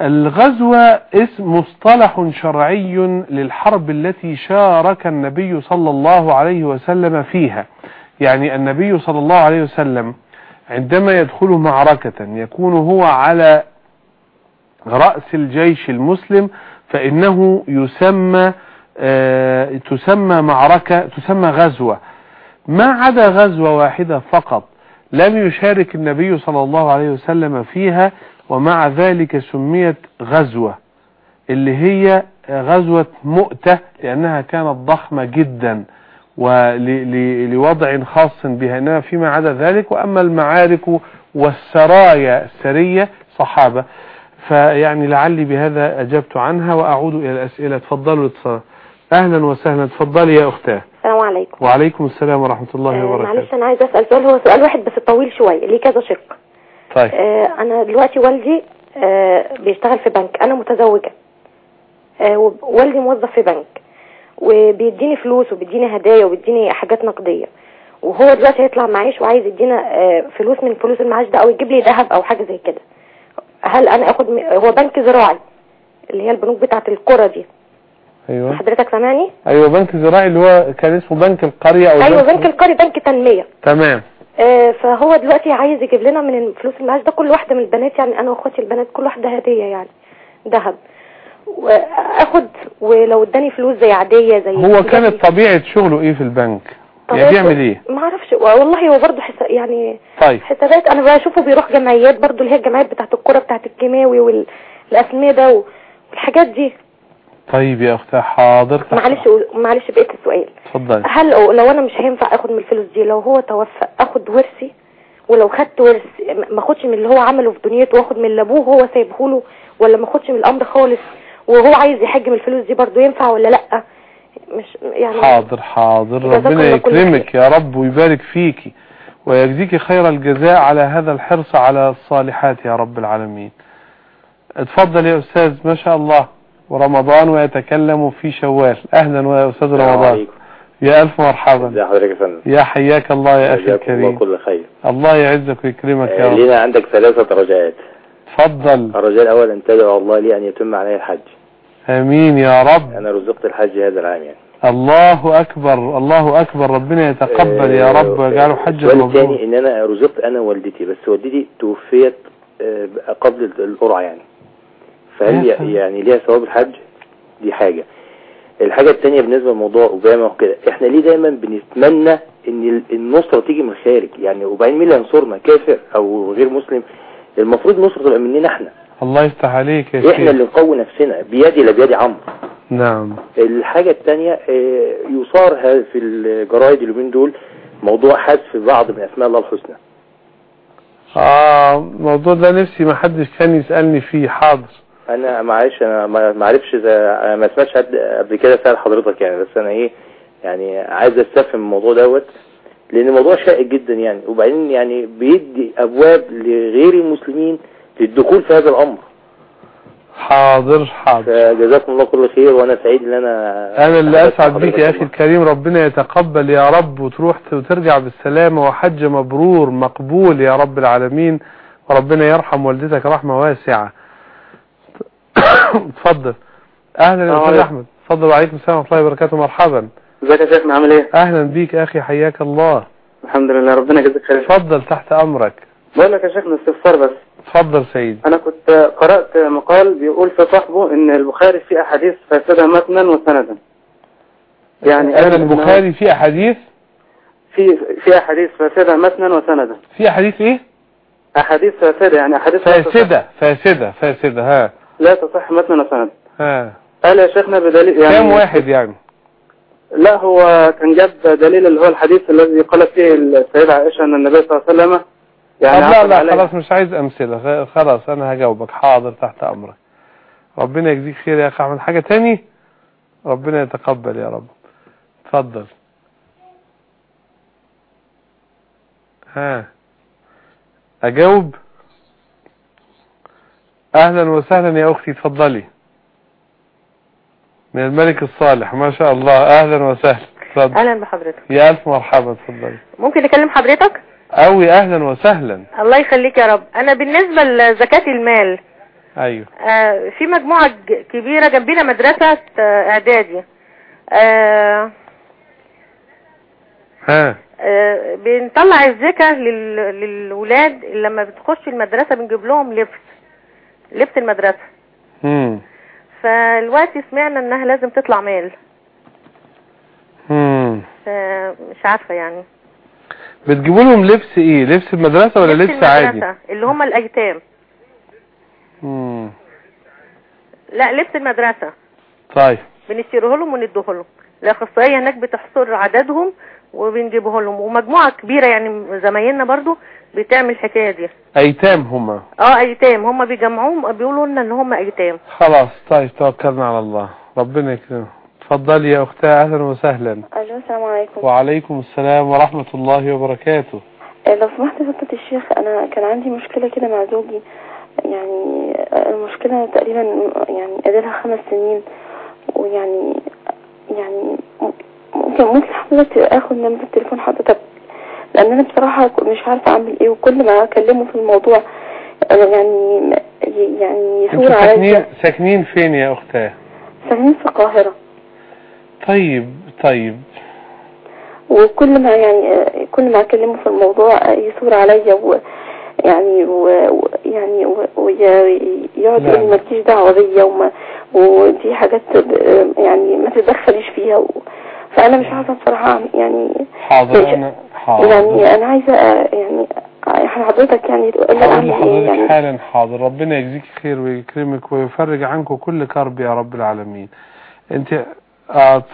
الغزوة اسم مصطلح شرعي للحرب التي شارك النبي صلى الله عليه وسلم فيها. يعني النبي صلى الله عليه وسلم عندما يدخل معركة يكون هو على رأس الجيش المسلم فإنه يسمى آه، تسمى معركة تسمى غزوة. ما عدا غزوة واحدة فقط لم يشارك النبي صلى الله عليه وسلم فيها ومع ذلك سميت غزوة اللي هي غزوة مؤتة لأنها كانت ضخمة جدا ولوضع خاص بها. إنما فيما عدا ذلك وأما المعارك والسرايا السرية صحابة. فيعني لعلي بهذا أجبت عنها وأعود إلى الأسئلة. تفضلوا الاتصال أهلا وسهلا. تفضلي يا أختاه. السلام عليكم. وعليكم السلام ورحمة الله آه، وبركاته. معلش أنا عايزة أسأل سؤال. هو سؤال واحد بس طويل شوية ليه كذا شق؟ طيب. آه، أنا دلوقتي والدي آه، بيشتغل في بنك. أنا متزوجة. آه، والدي موظف في بنك. وبيديني فلوس وبيديني هدايا وبيديني حاجات نقدية. وهو دلوقتي هيطلع معاش وعايز يدينا آه، فلوس من فلوس المعاش ده أو يجيب لي ذهب أو حاجة زي كده. هل أنا آخد م- هو بنك زراعي اللي هي البنوك بتاعه القرى دي. أيوة. حضرتك سامعني؟ أيوة بنك زراعي اللي هو كان اسمه بنك القرية أو أيوه بنك القري بنك تنميه تمام. آه، فهو دلوقتي عايز يجيب لنا من فلوس المعاش ده كل واحدة من البنات يعني أنا وأخواتي البنات كل واحدة هدية يعني ذهب. وآخد ولو اداني فلوس زي عادية زي هو كانت طبيعة شغله إيه في البنك؟ يعني بيعمل إيه؟ ما أعرفش. والله هو برضه حس... يعني طيب. حسابات. أنا بشوفه بيروح جمعيات برضه اللي هي الجمعيات بتاعت الكرة بتاعت الكيماوي والاسمدة والحاجات دي. طيب يا أختاه حاضر. معلش معلش بقيت السؤال. اتفضلي. هل لو أنا مش هينفع آخد من الفلوس دي لو هو توفى آخد ورثي؟ ولو خدت ورث ما أخدش من اللي هو عمله في دنيته وآخد من اللي أبوه هو سايبه له ولا ما أخدش من الأمر خالص وهو عايز يحج من الفلوس دي برضه ينفع ولا لأ؟ مش يعني حاضر حاضر. ربنا يكرمك يا رب ويبارك فيكي ويجزيك خير الجزاء على هذا الحرص على الصالحات يا رب العالمين. اتفضل يا أستاذ ما شاء الله. ورمضان ويتكلم في شوال. أهلا ويا أستاذ رمضان. عليكم. يا ألف مرحبا. ازي حضرتك يا فندم؟ يا حياك الله يا أخي جزاكم الله الكريم. كل خير. الله يعزك ويكرمك يا آه، رب. لينا عندك ثلاثة رجاءات. تفضل الرجاء الأول أن تدعو الله لي أن يتم علي الحج. آمين يا رب. أنا رزقت الحج هذا العام يعني. الله أكبر الله أكبر. ربنا يتقبل يا رب ويجعله حجا السؤال مبرورا الثاني إن أنا رزقت أنا ووالدتي بس والدتي توفيت آه، قبل القرعة يعني. فهل. يعني ليها ثواب الحج؟ دي حاجة. الحاجة التانية بالنسبة لموضوع أوباما وكده إحنا ليه دايما بنتمنى إن ال- النصرة تيجي من الخارج؟ يعني وبعدين مين اللي ينصرنا؟ كافر أو غير مسلم؟ المفروض النصرة تبقى مننا إحنا. الله يفتح عليك يا إحنا شيخ. اللي نقوي نفسنا بيدي لا بيد عمرو. نعم. الحاجة التانية آه، يثار ه- في الجرايد اليومين دول موضوع حذف بعض من أسماء الله الحسنى. آه الموضوع ده نفسي ما حدش كان يسألني فيه حاضر. أنا معلش أنا ما أعرفش اذا ما سمعتش حد قبل كده سأل حضرتك يعني بس أنا إيه يعني عايز أستفهم الموضوع دوت لأن الموضوع شائك جدا يعني. وبعدين يعني بيدي أبواب لغير المسلمين للدخول في هذا الأمر. حاضر حاضر. فجزاكم الله كل خير وأنا سعيد إن أنا أنا اللي أسعد بيك يا أخي. الكريم ربنا يتقبل يا رب وتروح وترجع بالسلامة وحج مبرور مقبول يا رب العالمين وربنا يرحم والدتك رحمة واسعة. اتفضل. أهلا يا أستاذ. أحمد. اتفضل وعليكم السلام ورحمة الله وبركاته. مرحبا. ازيك يا شيخنا؟ عامل إيه؟ أهلا بيك أخي حياك الله. الحمد لله ربنا يجزيك خير. اتفضل تحت أمرك. بقول لك يا شيخنا استفسار بس. اتفضل سيدي أنا كنت قرأت مقال بيقول في صاحبه إن البخاري فيه أحاديث فاسدة متنا وسندا. يعني أنا قال البخاري في أحاديث؟ في في أحاديث فاسدة متنا وسندا. في أحاديث إيه؟ أحاديث فاسدة يعني أحاديث فاسدة فاسدة فاسدة ها. لا تصح متنا وسندا. ها. قال يا شيخنا بدليل يعني كام واحد يعني؟ لا هو كان جاب دليل اللي هو الحديث الذي قالت فيه السيدة عائشة أن النبي صلى الله عليه وسلم يعني لا لا. خلاص مش عايز أمثلة. خ- خلاص أنا هجاوبك. حاضر تحت أمرك. ربنا يجزيك خير يا أخي أحمد. حاجة تاني؟ ربنا يتقبل يا رب. اتفضل. ها. أجاوب. أهلا وسهلا يا أختي اتفضلي. من الملك الصالح. ما شاء الله. أهلا وسهلا. اتفضل. أهلا بحضرتك. يا ألف مرحبا اتفضلي. ممكن اكلم حضرتك؟ قوي أهلا وسهلا. الله يخليك يا رب. أنا بالنسبة لزكاة المال أيوه. آه، في مجموعة ج- كبيرة جنبنا مدرسة آه، إعدادي. آه، ها. آه، بنطلع الزكاة لل- للولاد لما بتخش المدرسة بنجيب لهم لبس لبس المدرسة. امم فالوقت سمعنا إنها لازم تطلع مال. امم فمش عارفة يعني. بتجيبوا لهم لبس إيه؟ لبس المدرسة ولا لبس عادي؟ المدرسة اللي هم الأيتام. امم لا لبس المدرسة. طيب. بنشتريه لهم ونديه لهم الأخصائية هناك بتحصر عددهم وبنجيبه لهم ومجموعة كبيرة يعني زمايلنا برضو بتعمل الحكاية دي. أيتام هما آه أيتام. هم بيجمعوهم بيقولوا لنا إن هم أيتام. خلاص طيب توكلنا على الله. ربنا يكرمك اتفضلي يا اختها أهلا وسهلا. ألو السلام عليكم. وعليكم السلام ورحمة الله وبركاته. آه، لو سمحت فضيلة الشيخ أنا كان عندي مشكلة كده مع زوجي. يعني آه، المشكلة تقريبا يعني ادالها خمس سنين. ويعني يعني ممكن ممكن حضرتك آخد نمرة تليفون حضرتك؟ لأن أنا بصراحة مش عارفة أعمل إيه وكل ما أكلمه في الموضوع آه، يعني يعني يثور أنتوا ساكنين عليا. ساكنين فين يا اختها ساكنين في القاهرة. طيب طيب. وكل ما يعني كل ما أكلمه في الموضوع يثور عليا و يعني و و- يعني و- ويقعد نعم. يقول لي مالكيش دعوة بيا وما ودي حاجات يعني ما تتدخليش فيها و فأنا مش عارفة بصراحة يعني حاضر مش- أنا حاضر. يعني أنا عايزة يعني آه، حضرتك يعني تقول لي أعمل إيه يعني؟ حالا حاضر. ربنا يجزيك خير ويكرمك ويفرج عنكم كل كرب يا رب العالمين. أنت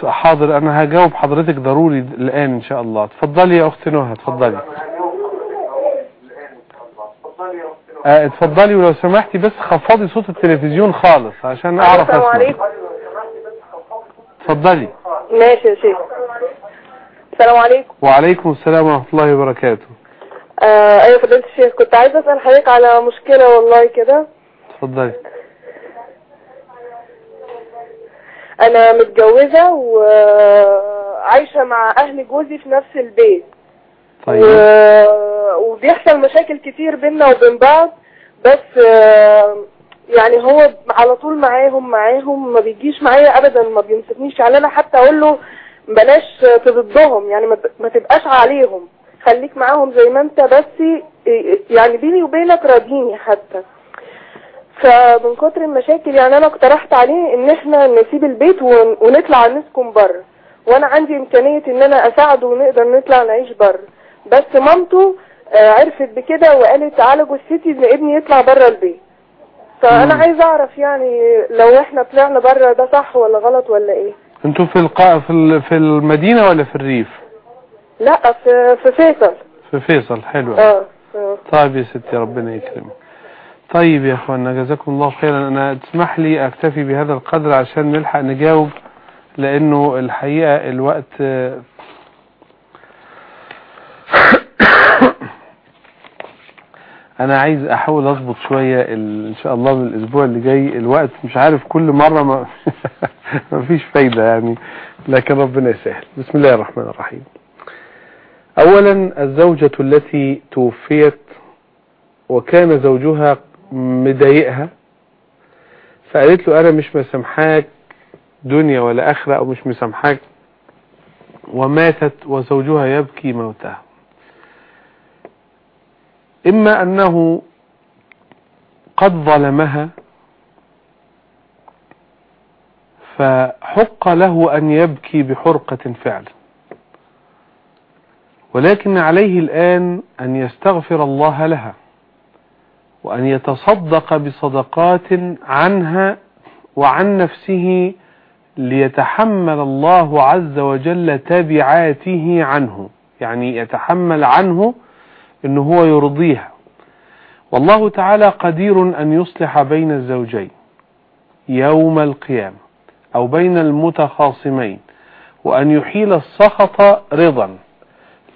حاضر أنا هجاوب حضرتك ضروري الآن إن شاء الله. اتفضلي يا اخت نهى اتفضلي. آه، اتفضلي ولو سمحتي بس خفضي صوت التلفزيون خالص عشان أعرف أسمع. عليكم. اتفضلي. ماشي يا شيخ. السلام عليكم. وعليكم السلام ورحمة الله وبركاته. آه أيوه فضيلة الشيخ كنت عايزة أسأل حضرتك على مشكلة والله كده. اتفضلي. أنا متجوزة وعايشة مع أهل جوزي في نفس البيت. طيب. و... وبيحصل مشاكل كتير بينا وبين بعض بس يعني هو على طول معاهم معاهم ما بيجيش معايا ابدا ما بيمسكنيش يعني أنا حتى أقول له بلاش تضدهم يعني ما- ما تبقاش عليهم خليك معاهم زي ما أنت بس يعني بيني وبينك راضيني حتى. فمن كتر المشاكل يعني أنا اقترحت عليه إن إحنا نسيب البيت ون- ونطلع نسكن بره وأنا عندي إمكانية إن أنا أساعده ونقدر نطلع نعيش بره بس مامته آه، عرفت بكده وقالت تعالى جثتي إن ابني يطلع بره البيت. فأنا مم. عايز أعرف يعني لو إحنا طلعنا بره ده صح ولا غلط ولا إيه؟ أنتوا في القا... في في المدينة ولا في الريف؟ لا في في فيصل. في فيصل حلو. آه آه. طيب يا ستي ربنا يكرمك. طيب يا أخوانا جزاكم الله خيرا. أنا تسمح لي أكتفي بهذا القدر عشان نلحق نجاوب لأنه الحقيقة الوقت أنا عايز أحاول اضبط شوية إن شاء الله من الأسبوع اللي جاي. الوقت مش عارف كل مرة ما مفيش فايدة يعني لكن ربنا يسهل. بسم الله الرحمن الرحيم. اولا الزوجة التي توفيت وكان زوجها مضايقها. فقالت له أنا مش مسامحاك دنيا ولا آخرة أو مش مسامحاك. وماتت وزوجها يبكي موتها. إما أنه قد ظلمها فحق له أن يبكي بحرقة فعلا ولكن عليه الآن أن يستغفر الله لها. وأن يتصدق بصدقات عنها وعن نفسه ليتحمل الله عز وجل تبعاته عنه. يعني يتحمل عنه أنه هو يرضيها. والله تعالى قدير أن يصلح بين الزوجين يوم القيامة أو بين المتخاصمين وأن يحيل السخط رضا.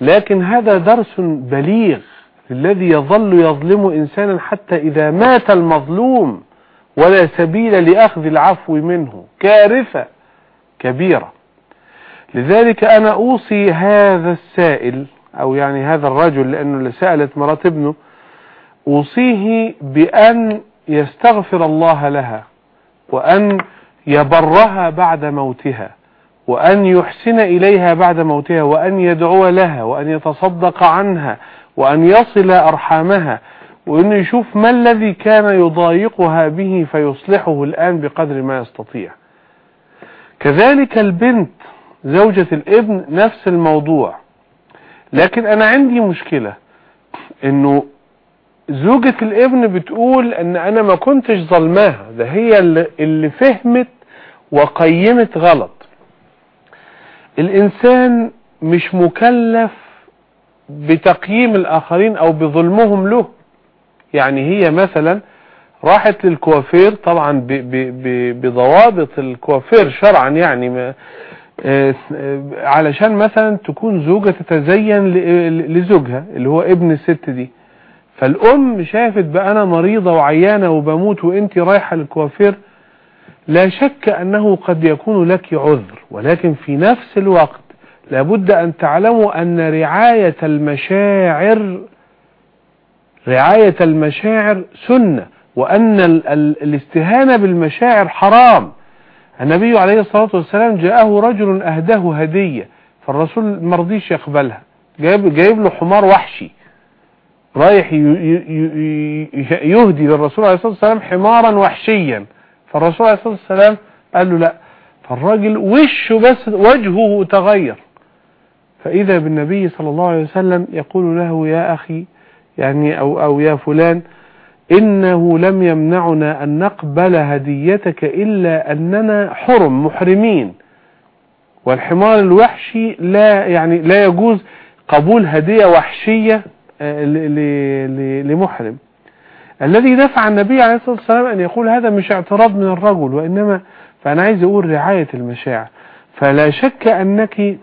لكن هذا درس بليغ. الذي يظل يظلم إنسانا حتى إذا مات المظلوم ولا سبيل لأخذ العفو منه. كارثة كبيرة. لذلك أنا أوصي هذا السائل أو يعني هذا الرجل لأنه اللي سألت مرات ابنه أوصيه بأن يستغفر الله لها وأن يبرها بعد موتها وأن يحسن إليها بعد موتها وأن يدعو لها وأن يتصدق عنها وأن يصل أرحامها وأن يشوف ما الذي كان يضايقها به فيصلحه الآن بقدر ما يستطيع. كذلك البنت زوجة الابن نفس الموضوع. لكن أنا عندي مشكلة أنه زوجة الابن بتقول أن أنا ما كنتش ظلماها ده هي اللي فهمت وقيمت غلط. الإنسان مش مكلف بتقييم الآخرين أو بظلمهم له. يعني هي مثلا راحت للكوافير طبعا بضوابط الكوافير شرعا يعني آه، علشان مثلا تكون زوجة تتزين لزوجها اللي هو ابن الست دي. فالأم شافت بقى أنا مريضة وعيانة وبموت وانت رايحة للكوافير لا شك أنه قد يكون لك عذر ولكن في نفس الوقت لابد أن تعلموا أن رعاية المشاعر رعاية المشاعر سنة وأن ال ال الاستهانة بالمشاعر حرام. النبي عليه الصلاة والسلام جاءه رجل أهداه هدية فالرسول مرضيش يقبلها. جايب, جايب له حمار وحشي. رايح يهدي للرسول عليه الصلاة والسلام حمارا وحشيا. فالرسول عليه الصلاة والسلام قال له لا. فالراجل وشه بس وجهه تغير. فإذا بالنبي صلى الله عليه وسلم يقول له يا أخي يعني أو, أو يا فلان إنه لم يمنعنا أن نقبل هديتك إلا أننا حرم محرمين. والحمار الوحشي لا يعني لا يجوز قبول هدية وحشية آه، لمحرم. الذي دفع النبي عليه الصلاة والسلام أن يقول هذا مش اعتراض من الرجل وإنما فأنا عايز أقول رعاية المشاعر. فلا شك أنك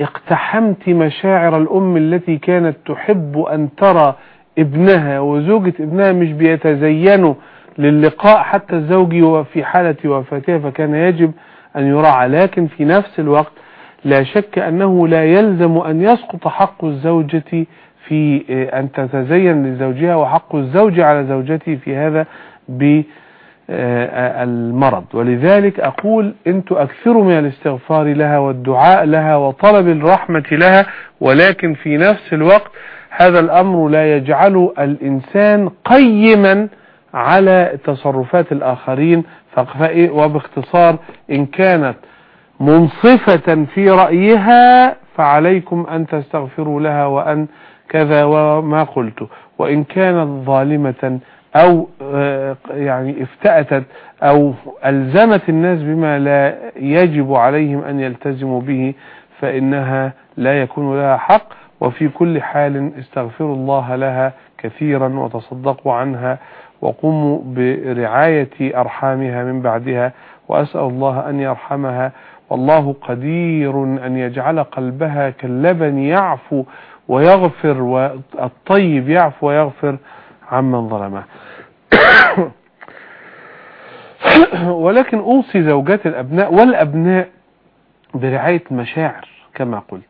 اقتحمت مشاعر الأم التي كانت تحب أن ترى ابنها وزوجة ابنها مش بيتزينوا للقاء حتى الزوج في حالة وفاتها فكان يجب أن يراعى. لكن في نفس الوقت لا شك أنه لا يلزم أن يسقط حق الزوجة في آه، أن تتزين لزوجها وحق الزوج على زوجته في هذا بالمرض ولذلك أقول أنتوا أكثروا من الاستغفار لها والدعاء لها وطلب الرحمة لها ولكن في نفس الوقت هذا الأمر لا يجعل الإنسان قيما على تصرفات الآخرين. وباختصار إن كانت منصفة في رأيها فعليكم أن تستغفروا لها وأن كذا وما قلت. وإن كانت ظالمة أو آه، يعني افتأتت أو ألزمت الناس بما لا يجب عليهم أن يلتزموا به فإنها لا يكون لها حق وفي كل حال استغفروا الله لها كثيرا وتصدقوا عنها وقوموا برعاية أرحامها من بعدها وأسأل الله أن يرحمها والله قدير أن يجعل قلبها كاللبن يعفو ويغفر والطيب يعفو ويغفر عمن ظلمه. ولكن أوصي زوجات الأبناء والأبناء برعاية المشاعر كما قلت.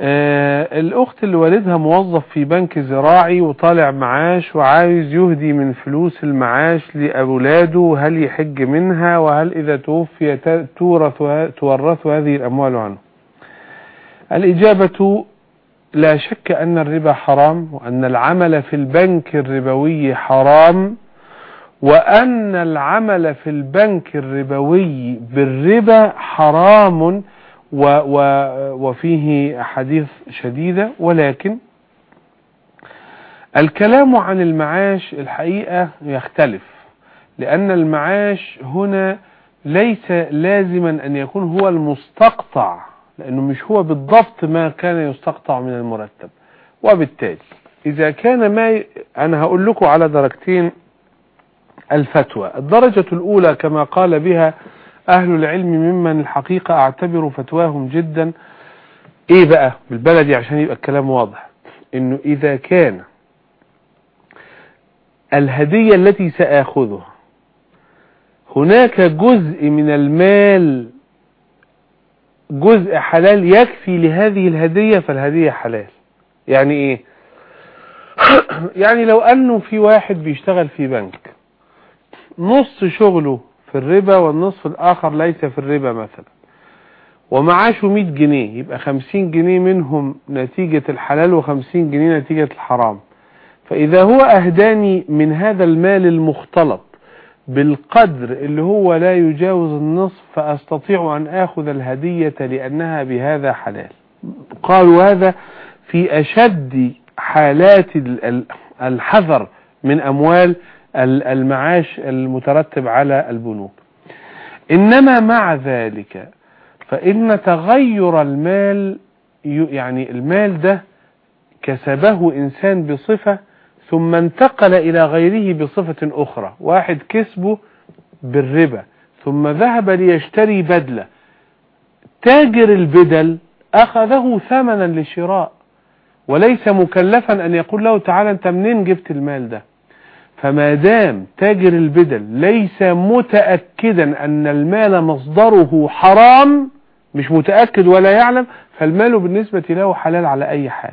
آه الأخت اللي والدها موظف في بنك زراعي وطالع معاش وعايز يهدي من فلوس المعاش لأولاده هل يحج منها؟ وهل إذا توفي تورث تورث هذه الأموال عنه؟ الإجابة لا شك أن الربا حرام وأن العمل في البنك الربوي حرام وأن العمل في البنك الربوي بالربا حرام و و وفيه أحاديث شديدة ولكن الكلام عن المعاش الحقيقة يختلف لأن المعاش هنا ليس لازما أن يكون هو المستقطع لأنه مش هو بالضبط ما كان يستقطع من المرتب. وبالتالي إذا كان ما ي... أنا هقول لكم على درجتين الفتوى. الدرجة الأولى كما قال بها أهل العلم ممن الحقيقة أعتبر فتواهم جدا. إيه بقى؟ بالبلدي عشان يبقى الكلام واضح. إنه إذا كان الهدية التي سآخذها هناك جزء من المال جزء حلال يكفي لهذه الهدية فالهدية حلال. يعني إيه؟ يعني لو أنه في واحد بيشتغل في بنك نص شغله في الربا والنصف الآخر ليس في الربا مثلا ومعاشه 100 جنيه يبقى 50 جنيه منهم نتيجة الحلال و50 جنيه نتيجة الحرام. فإذا هو أهداني من هذا المال المختلط بالقدر اللي هو لا يجاوز النصف فأستطيع أن آخذ الهدية لأنها بهذا حلال. قالوا هذا في أشد حالات ال- ال- الحذر من أموال ال- المعاش المترتب على البنوك. إنما مع ذلك فإن تغير المال يعني المال ده كسبه إنسان بصفة ثم انتقل إلى غيره بصفة أخرى. واحد كسبه بالربا. ثم ذهب ليشتري بدلة. تاجر البدل أخذه ثمنا للشراء وليس مكلفا أن يقول له تعالى أنت منين جبت المال ده؟ فما دام تاجر البدل ليس متأكدا أن المال مصدره حرام مش متأكد ولا يعلم فالمال بالنسبة له حلال على أي حال.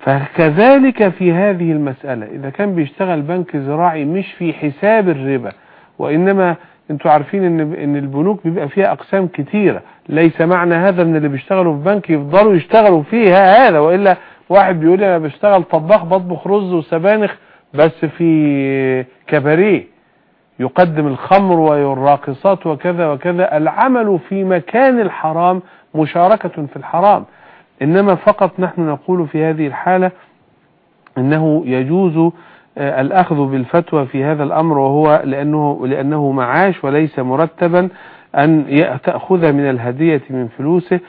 فكذلك في هذه المسألة إذا كان بيشتغل بنك زراعي مش في حساب الربا وإنما أنتوا عارفين إن إن البنوك بيبقى فيها أقسام كتيرة ليس معنى هذا إن اللي بيشتغلوا في بنك يفضلوا يشتغلوا فيها هذا وإلا واحد بيقول أنا بشتغل طباخ بطبخ رز وسبانخ بس في كباريه يقدم الخمر والراقصات وكذا وكذا العمل في مكان الحرام مشاركة في الحرام. إنما فقط نحن نقول في هذه الحالة إنه يجوز آه، الأخذ بالفتوى في هذا الأمر وهو لأنه, لأنه معاش وليس مرتبا أن تأخذ من الهدية من فلوسه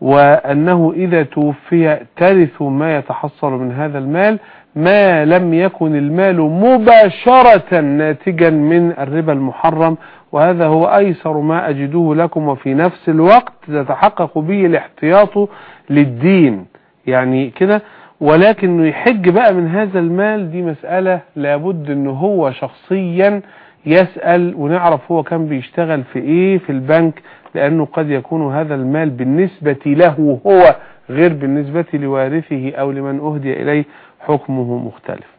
وأنه إذا توفي ترث ما يتحصل من هذا المال ما لم يكن المال مباشرة ناتجا من الربا المحرم وهذا هو أيسر ما أجده لكم وفي نفس الوقت تتحقق به الاحتياط للدين. يعني كده ولكن يحج بقى من هذا المال دي مسألة لابد انه هو شخصيا يسأل ونعرف هو كان بيشتغل في إيه في البنك لأنه قد يكون هذا المال بالنسبة له هو غير بالنسبة لوارثه أو لمن أهدي إليه حكمه مختلف.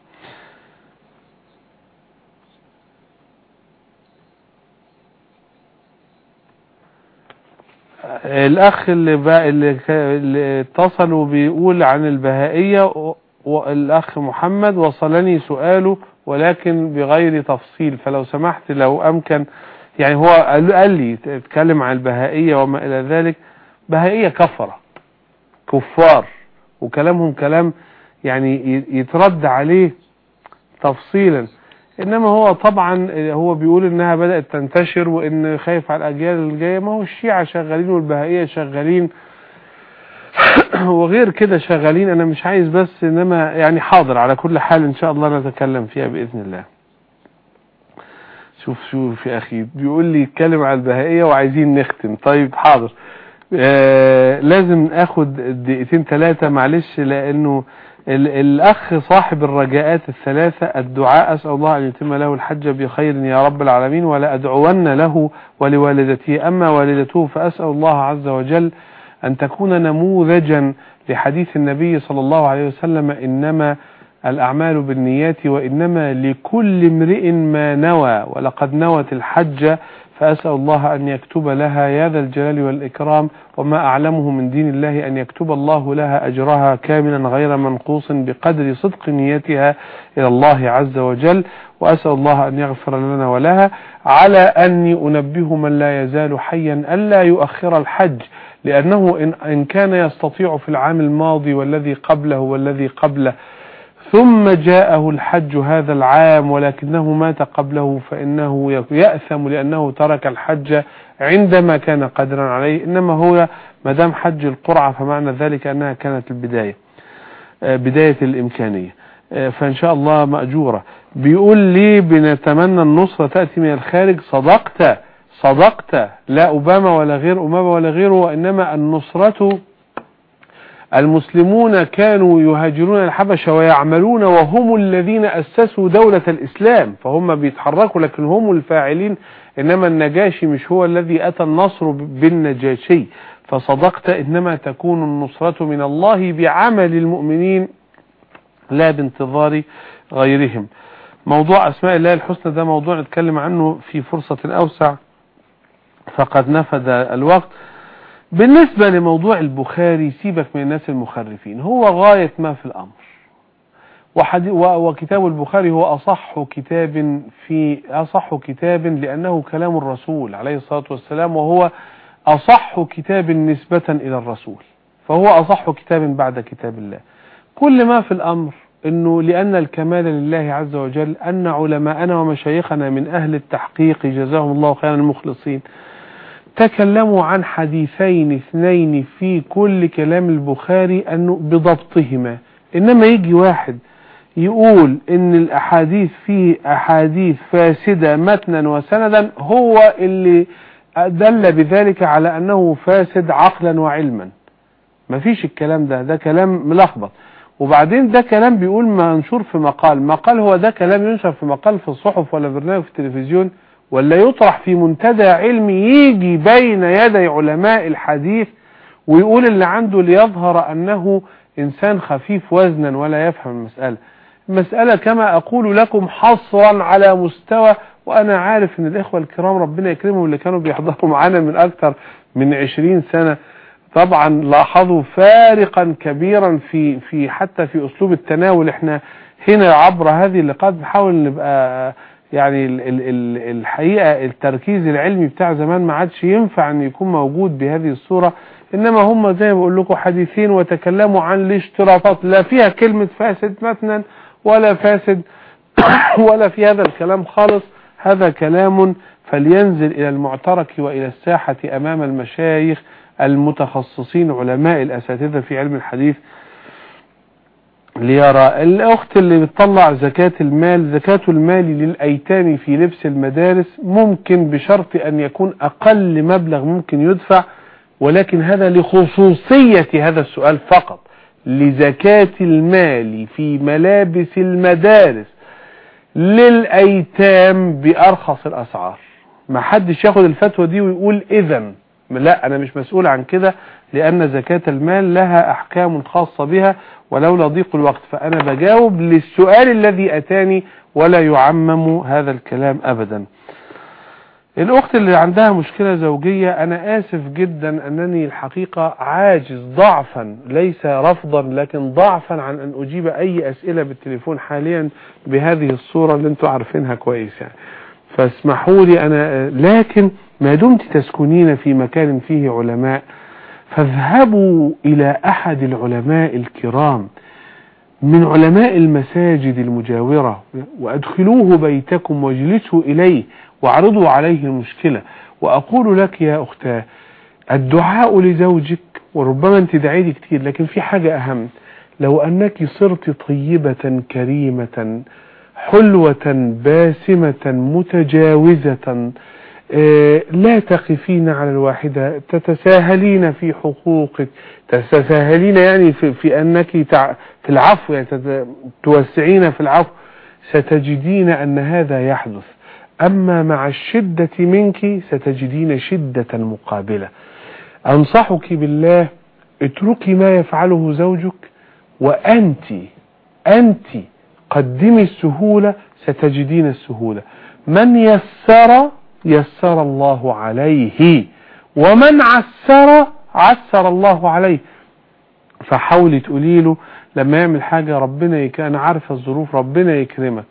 الأخ اللي, بقى اللي, اتصل وبيقول عن البهائية و- الأخ محمد وصلني سؤاله ولكن بغير تفصيل. فلو سمحت لو أمكن. يعني هو قال لي اتكلم عن البهائية وما إلى ذلك. بهائية كفرة كفار وكلامهم كلام يعني يترد عليه تفصيلا. إنما هو طبعا هو بيقول إنها بدأت تنتشر وإن خايف على الأجيال الجاية. ما هو الشيعة شغالين والبهائية شغالين. وغير كده شغالين. أنا مش عايز بس إنما يعني حاضر. على كل حال إن شاء الله نتكلم فيها بإذن الله. شوف شوف يا أخي بيقول لي اتكلم على البهائية وعايزين نختم. طيب حاضر. آه لازم آخد دقيقتين ثلاثة معلش لأنه ال- الأخ صاحب الرجاءات الثلاثة الدعاء أسأل الله أن يتم له الحج بخير يا رب العالمين ولا أدعون له ولوالدته أما والدته فأسأل الله عز وجل أن تكون نموذجا لحديث النبي صلى الله عليه وسلم إنما الأعمال بالنيات وإنما لكل امرئ ما نوى ولقد نوت الحج فأسأل الله أن يكتب لها يا ذا الجلال والإكرام وما أعلمه من دين الله أن يكتب الله لها أجرها كاملا غير منقوص بقدر صدق نيتها إلى الله عز وجل. وأسأل الله أن يغفر لنا ولها على أني أنبه من لا يزال حيا ألا يؤخر الحج لأنه إن, كان يستطيع في العام الماضي والذي قبله والذي قبله ثم جاءه الحج هذا العام ولكنه مات قبله فإنه يأثم لأنه ترك الحج عندما كان قادرا عليه. إنما هو مدام حج القرعة فمعنى ذلك أنها كانت البداية آه، بداية الإمكانية. آه، فإن شاء الله مأجورة. بيقول لي بنتمنى النصرة تأتي من الخارج. صدقت صدقت. لا أوباما ولا غير أوباما ولا غيره وإنما النصرة المسلمون كانوا يهاجرون الحبشة ويعملون وهم الذين أسسوا دولة الإسلام فهم بيتحركوا لكن هم الفاعلين إنما النجاشي مش هو الذي أتى النصر بالنجاشي. فصدقت إنما تكون النصرة من الله بعمل المؤمنين لا بانتظار غيرهم. موضوع أسماء الله الحسنى ده موضوع نتكلم عنه في فرصة أوسع فقد نفذ الوقت. بالنسبة لموضوع البخاري سيبك من الناس المخرفين هو غاية ما في الأمر. وكتاب البخاري هو أصح كتاب في أصح كتاب لأنه كلام الرسول عليه الصلاة والسلام وهو أصح كتاب نسبة إلى الرسول. فهو أصح كتاب بعد كتاب الله. كل ما في الأمر أنه لأن الكمال لله عز وجل أن علماءنا ومشايخنا من أهل التحقيق جزاهم الله خيرا المخلصين تكلموا عن حديثين اثنين في كل كلام البخاري أنه بضبطهما. إنما يجي واحد يقول إن الأحاديث فيه أحاديث فاسدة متنا وسندا هو اللي دل بذلك على أنه فاسد عقلا وعلما. مفيش الكلام ده ده كلام ملخبط. وبعدين ده كلام بيقول منشور في مقال مقال هو ده كلام ينشر في مقال في الصحف ولا برنامج في التلفزيون. ولا يطرح في منتدى علمي يجي بين يدي علماء الحديث ويقول اللي عنده ليظهر أنه إنسان خفيف وزنا ولا يفهم المسألة. المسألة كما أقول لكم حصرا على مستوى وأنا عارف إن الإخوة الكرام ربنا يكرمهم اللي كانوا بيحضروا معانا من أكثر من عشرين سنة. طبعا لاحظوا فارقا كبيرا في في حتى في أسلوب التناول. إحنا هنا عبر هذه اللقاءات بنحاول نبقى يعني ال ال ال الحقيقة التركيز العلمي بتاع زمان ما عادش ينفع إن يكون موجود بهذه الصورة إنما هم زي ما بقول لكم حديثين وتكلموا عن الاشتراطات لا فيها كلمة فاسد مثلا ولا فاسد ولا في هذا الكلام خالص هذا كلام فلينزل إلى المعترك وإلى الساحة أمام المشايخ المتخصصين علماء الأساتذة في علم الحديث ليرى الأخت اللي بتطلع زكاة المال زكاة المال للأيتام في لبس المدارس ممكن بشرط أن يكون أقل مبلغ ممكن يدفع ولكن هذا لخصوصية هذا السؤال فقط. لزكاة المال في ملابس المدارس للأيتام بأرخص الأسعار. ما حدش ياخد الفتوى دي ويقول اذا لا أنا مش مسؤول عن كده لأن زكاة المال لها أحكام خاصة بها ولولا ضيق الوقت فأنا بجاوب للسؤال الذي أتاني ولا يعمم هذا الكلام ابدا. الأخت اللي عندها مشكلة زوجية أنا آسف جدا أنني الحقيقة عاجز ضعفا ليس رفضا لكن ضعفا عن أن أجيب أي أسئلة بالتليفون حاليا بهذه الصورة اللي أنتم عارفينها كويس يعني. فاسمحوا لي أنا لكن ما دمت تسكنين في مكان فيه علماء فاذهبوا إلى أحد العلماء الكرام من علماء المساجد المجاورة وأدخلوه بيتكم واجلسوا إليه واعرضوا عليه المشكلة. وأقول لك يا أختاه الدعاء لزوجك وربما أنت دعيتي كتير لكن في حاجة أهم. لو أنك صرت طيبة كريمة حلوة باسمة متجاوزة لا تقفين على الواحدة تتساهلين في حقوقك. تتساهلين يعني في, في أنك تع... في العفو يعني توسعين في العفو. ستجدين أن هذا يحدث. أما مع الشدة منك ستجدين شدة مقابلة. أنصحك بالله اتركي ما يفعله زوجك وأنت أنت قدمي السهولة ستجدين السهولة. من يسر يسر الله عليه. ومن عسر عسر الله عليه. فحاولي تقولي له لما يعمل حاجة ربنا يك... أنا عارفة الظروف ربنا يكرمك.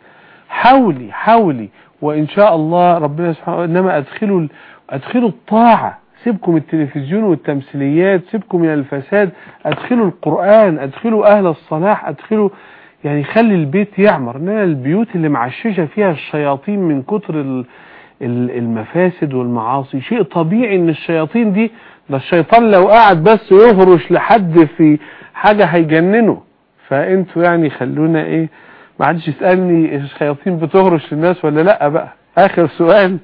حاولي حاولي. وإن شاء الله ربنا سبحانه إنما أدخلوا أدخلوا الطاعة. سيبكم التلفزيون والتمثيليات سيبكم من الفساد. أدخلوا القرآن أدخلوا أهل الصلاح أدخلوا يعني خلي البيت يعمر. إنما البيوت اللي معششة فيها الشياطين من كتر ال- المفاسد والمعاصي. شيء طبيعي إن الشياطين دي ده الشيطان لو قعد بس يهرش لحد في حاجة هيجننه. فأنتوا يعني خلونا إيه ما عادش يسألني الشياطين بتهرش للناس ولا لأ بقى. آخر سؤال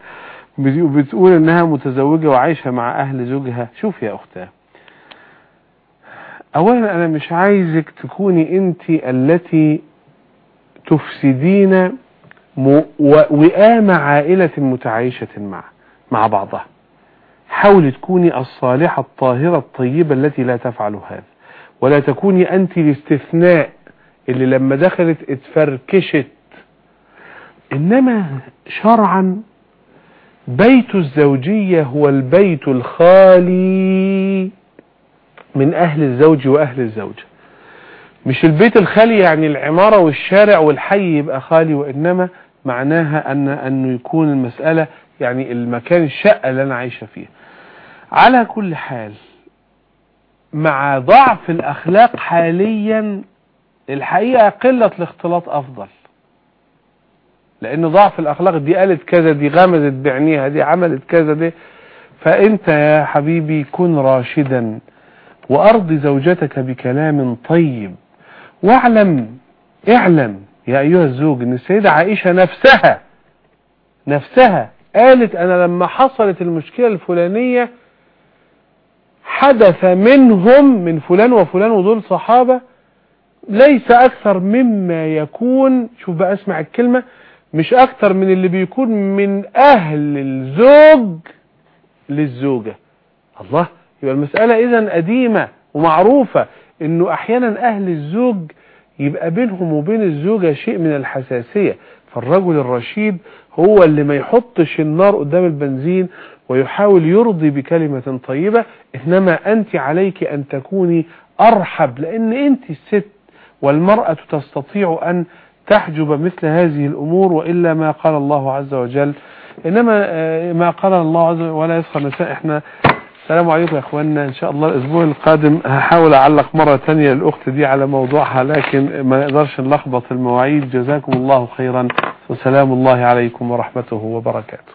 بت- بتقول إنها متزوجة وعايشة مع أهل زوجها. شوف يا اختها اولا أنا مش عايزك تكوني انت التي تفسدين وئام عائلة متعايشة مع مع بعضها. حاولي تكوني الصالحة الطاهرة الطيبة التي لا تفعل هذا. ولا تكوني أنت الاستثناء اللي لما دخلت اتفركشت. إنما شرعا بيت الزوجية هو البيت الخالي من أهل الزوج وأهل الزوجة مش البيت الخالي يعني العمارة والشارع والحي يبقى خالي وإنما معناها أن أنه يكون المسألة يعني المكان الشقة اللي أنا عايشة فيها على كل حال مع ضعف الأخلاق حاليا الحقيقة قلة الاختلاط أفضل. لأن ضعف الأخلاق دي قالت كذا دي غمزت بعينيها دي عملت كذا دي. فأنت يا حبيبي كن راشدا وأرض زوجتك بكلام طيب. واعلم اعلم يا أيها الزوج أن السيدة عائشة نفسها نفسها قالت أنا لما حصلت المشكلة الفلانية حدث منهم من فلان وفلان ودول صحابة ليس أكثر مما يكون شوف بقى اسمع الكلمة مش أكثر من اللي بيكون من أهل الزوج للزوجة. الله يبقى المسألة إذا قديمة ومعروفة إنه أحيانا أهل الزوج يبقى بينهم وبين الزوجة شيء من الحساسية فالرجل الرشيد هو اللي ما يحطش النار قدام البنزين ويحاول يرضي بكلمة طيبة إنما أنت عليك أن تكوني أرحب لأن أنت الست والمرأة تستطيع أن تحجب مثل هذه الأمور وإلا ما قال الله عز وجل إنما آه، ما قال الله عز وجل ولا يسخر نساء إحنا السلام عليكم يا إخواننا. إن شاء الله الأسبوع القادم هحاول أعلق مرة تانية الأخت دي على موضوعها لكن ما نقدرش نلخبط المواعيد. جزاكم الله خيرا. وسلام الله عليكم ورحمته وبركاته.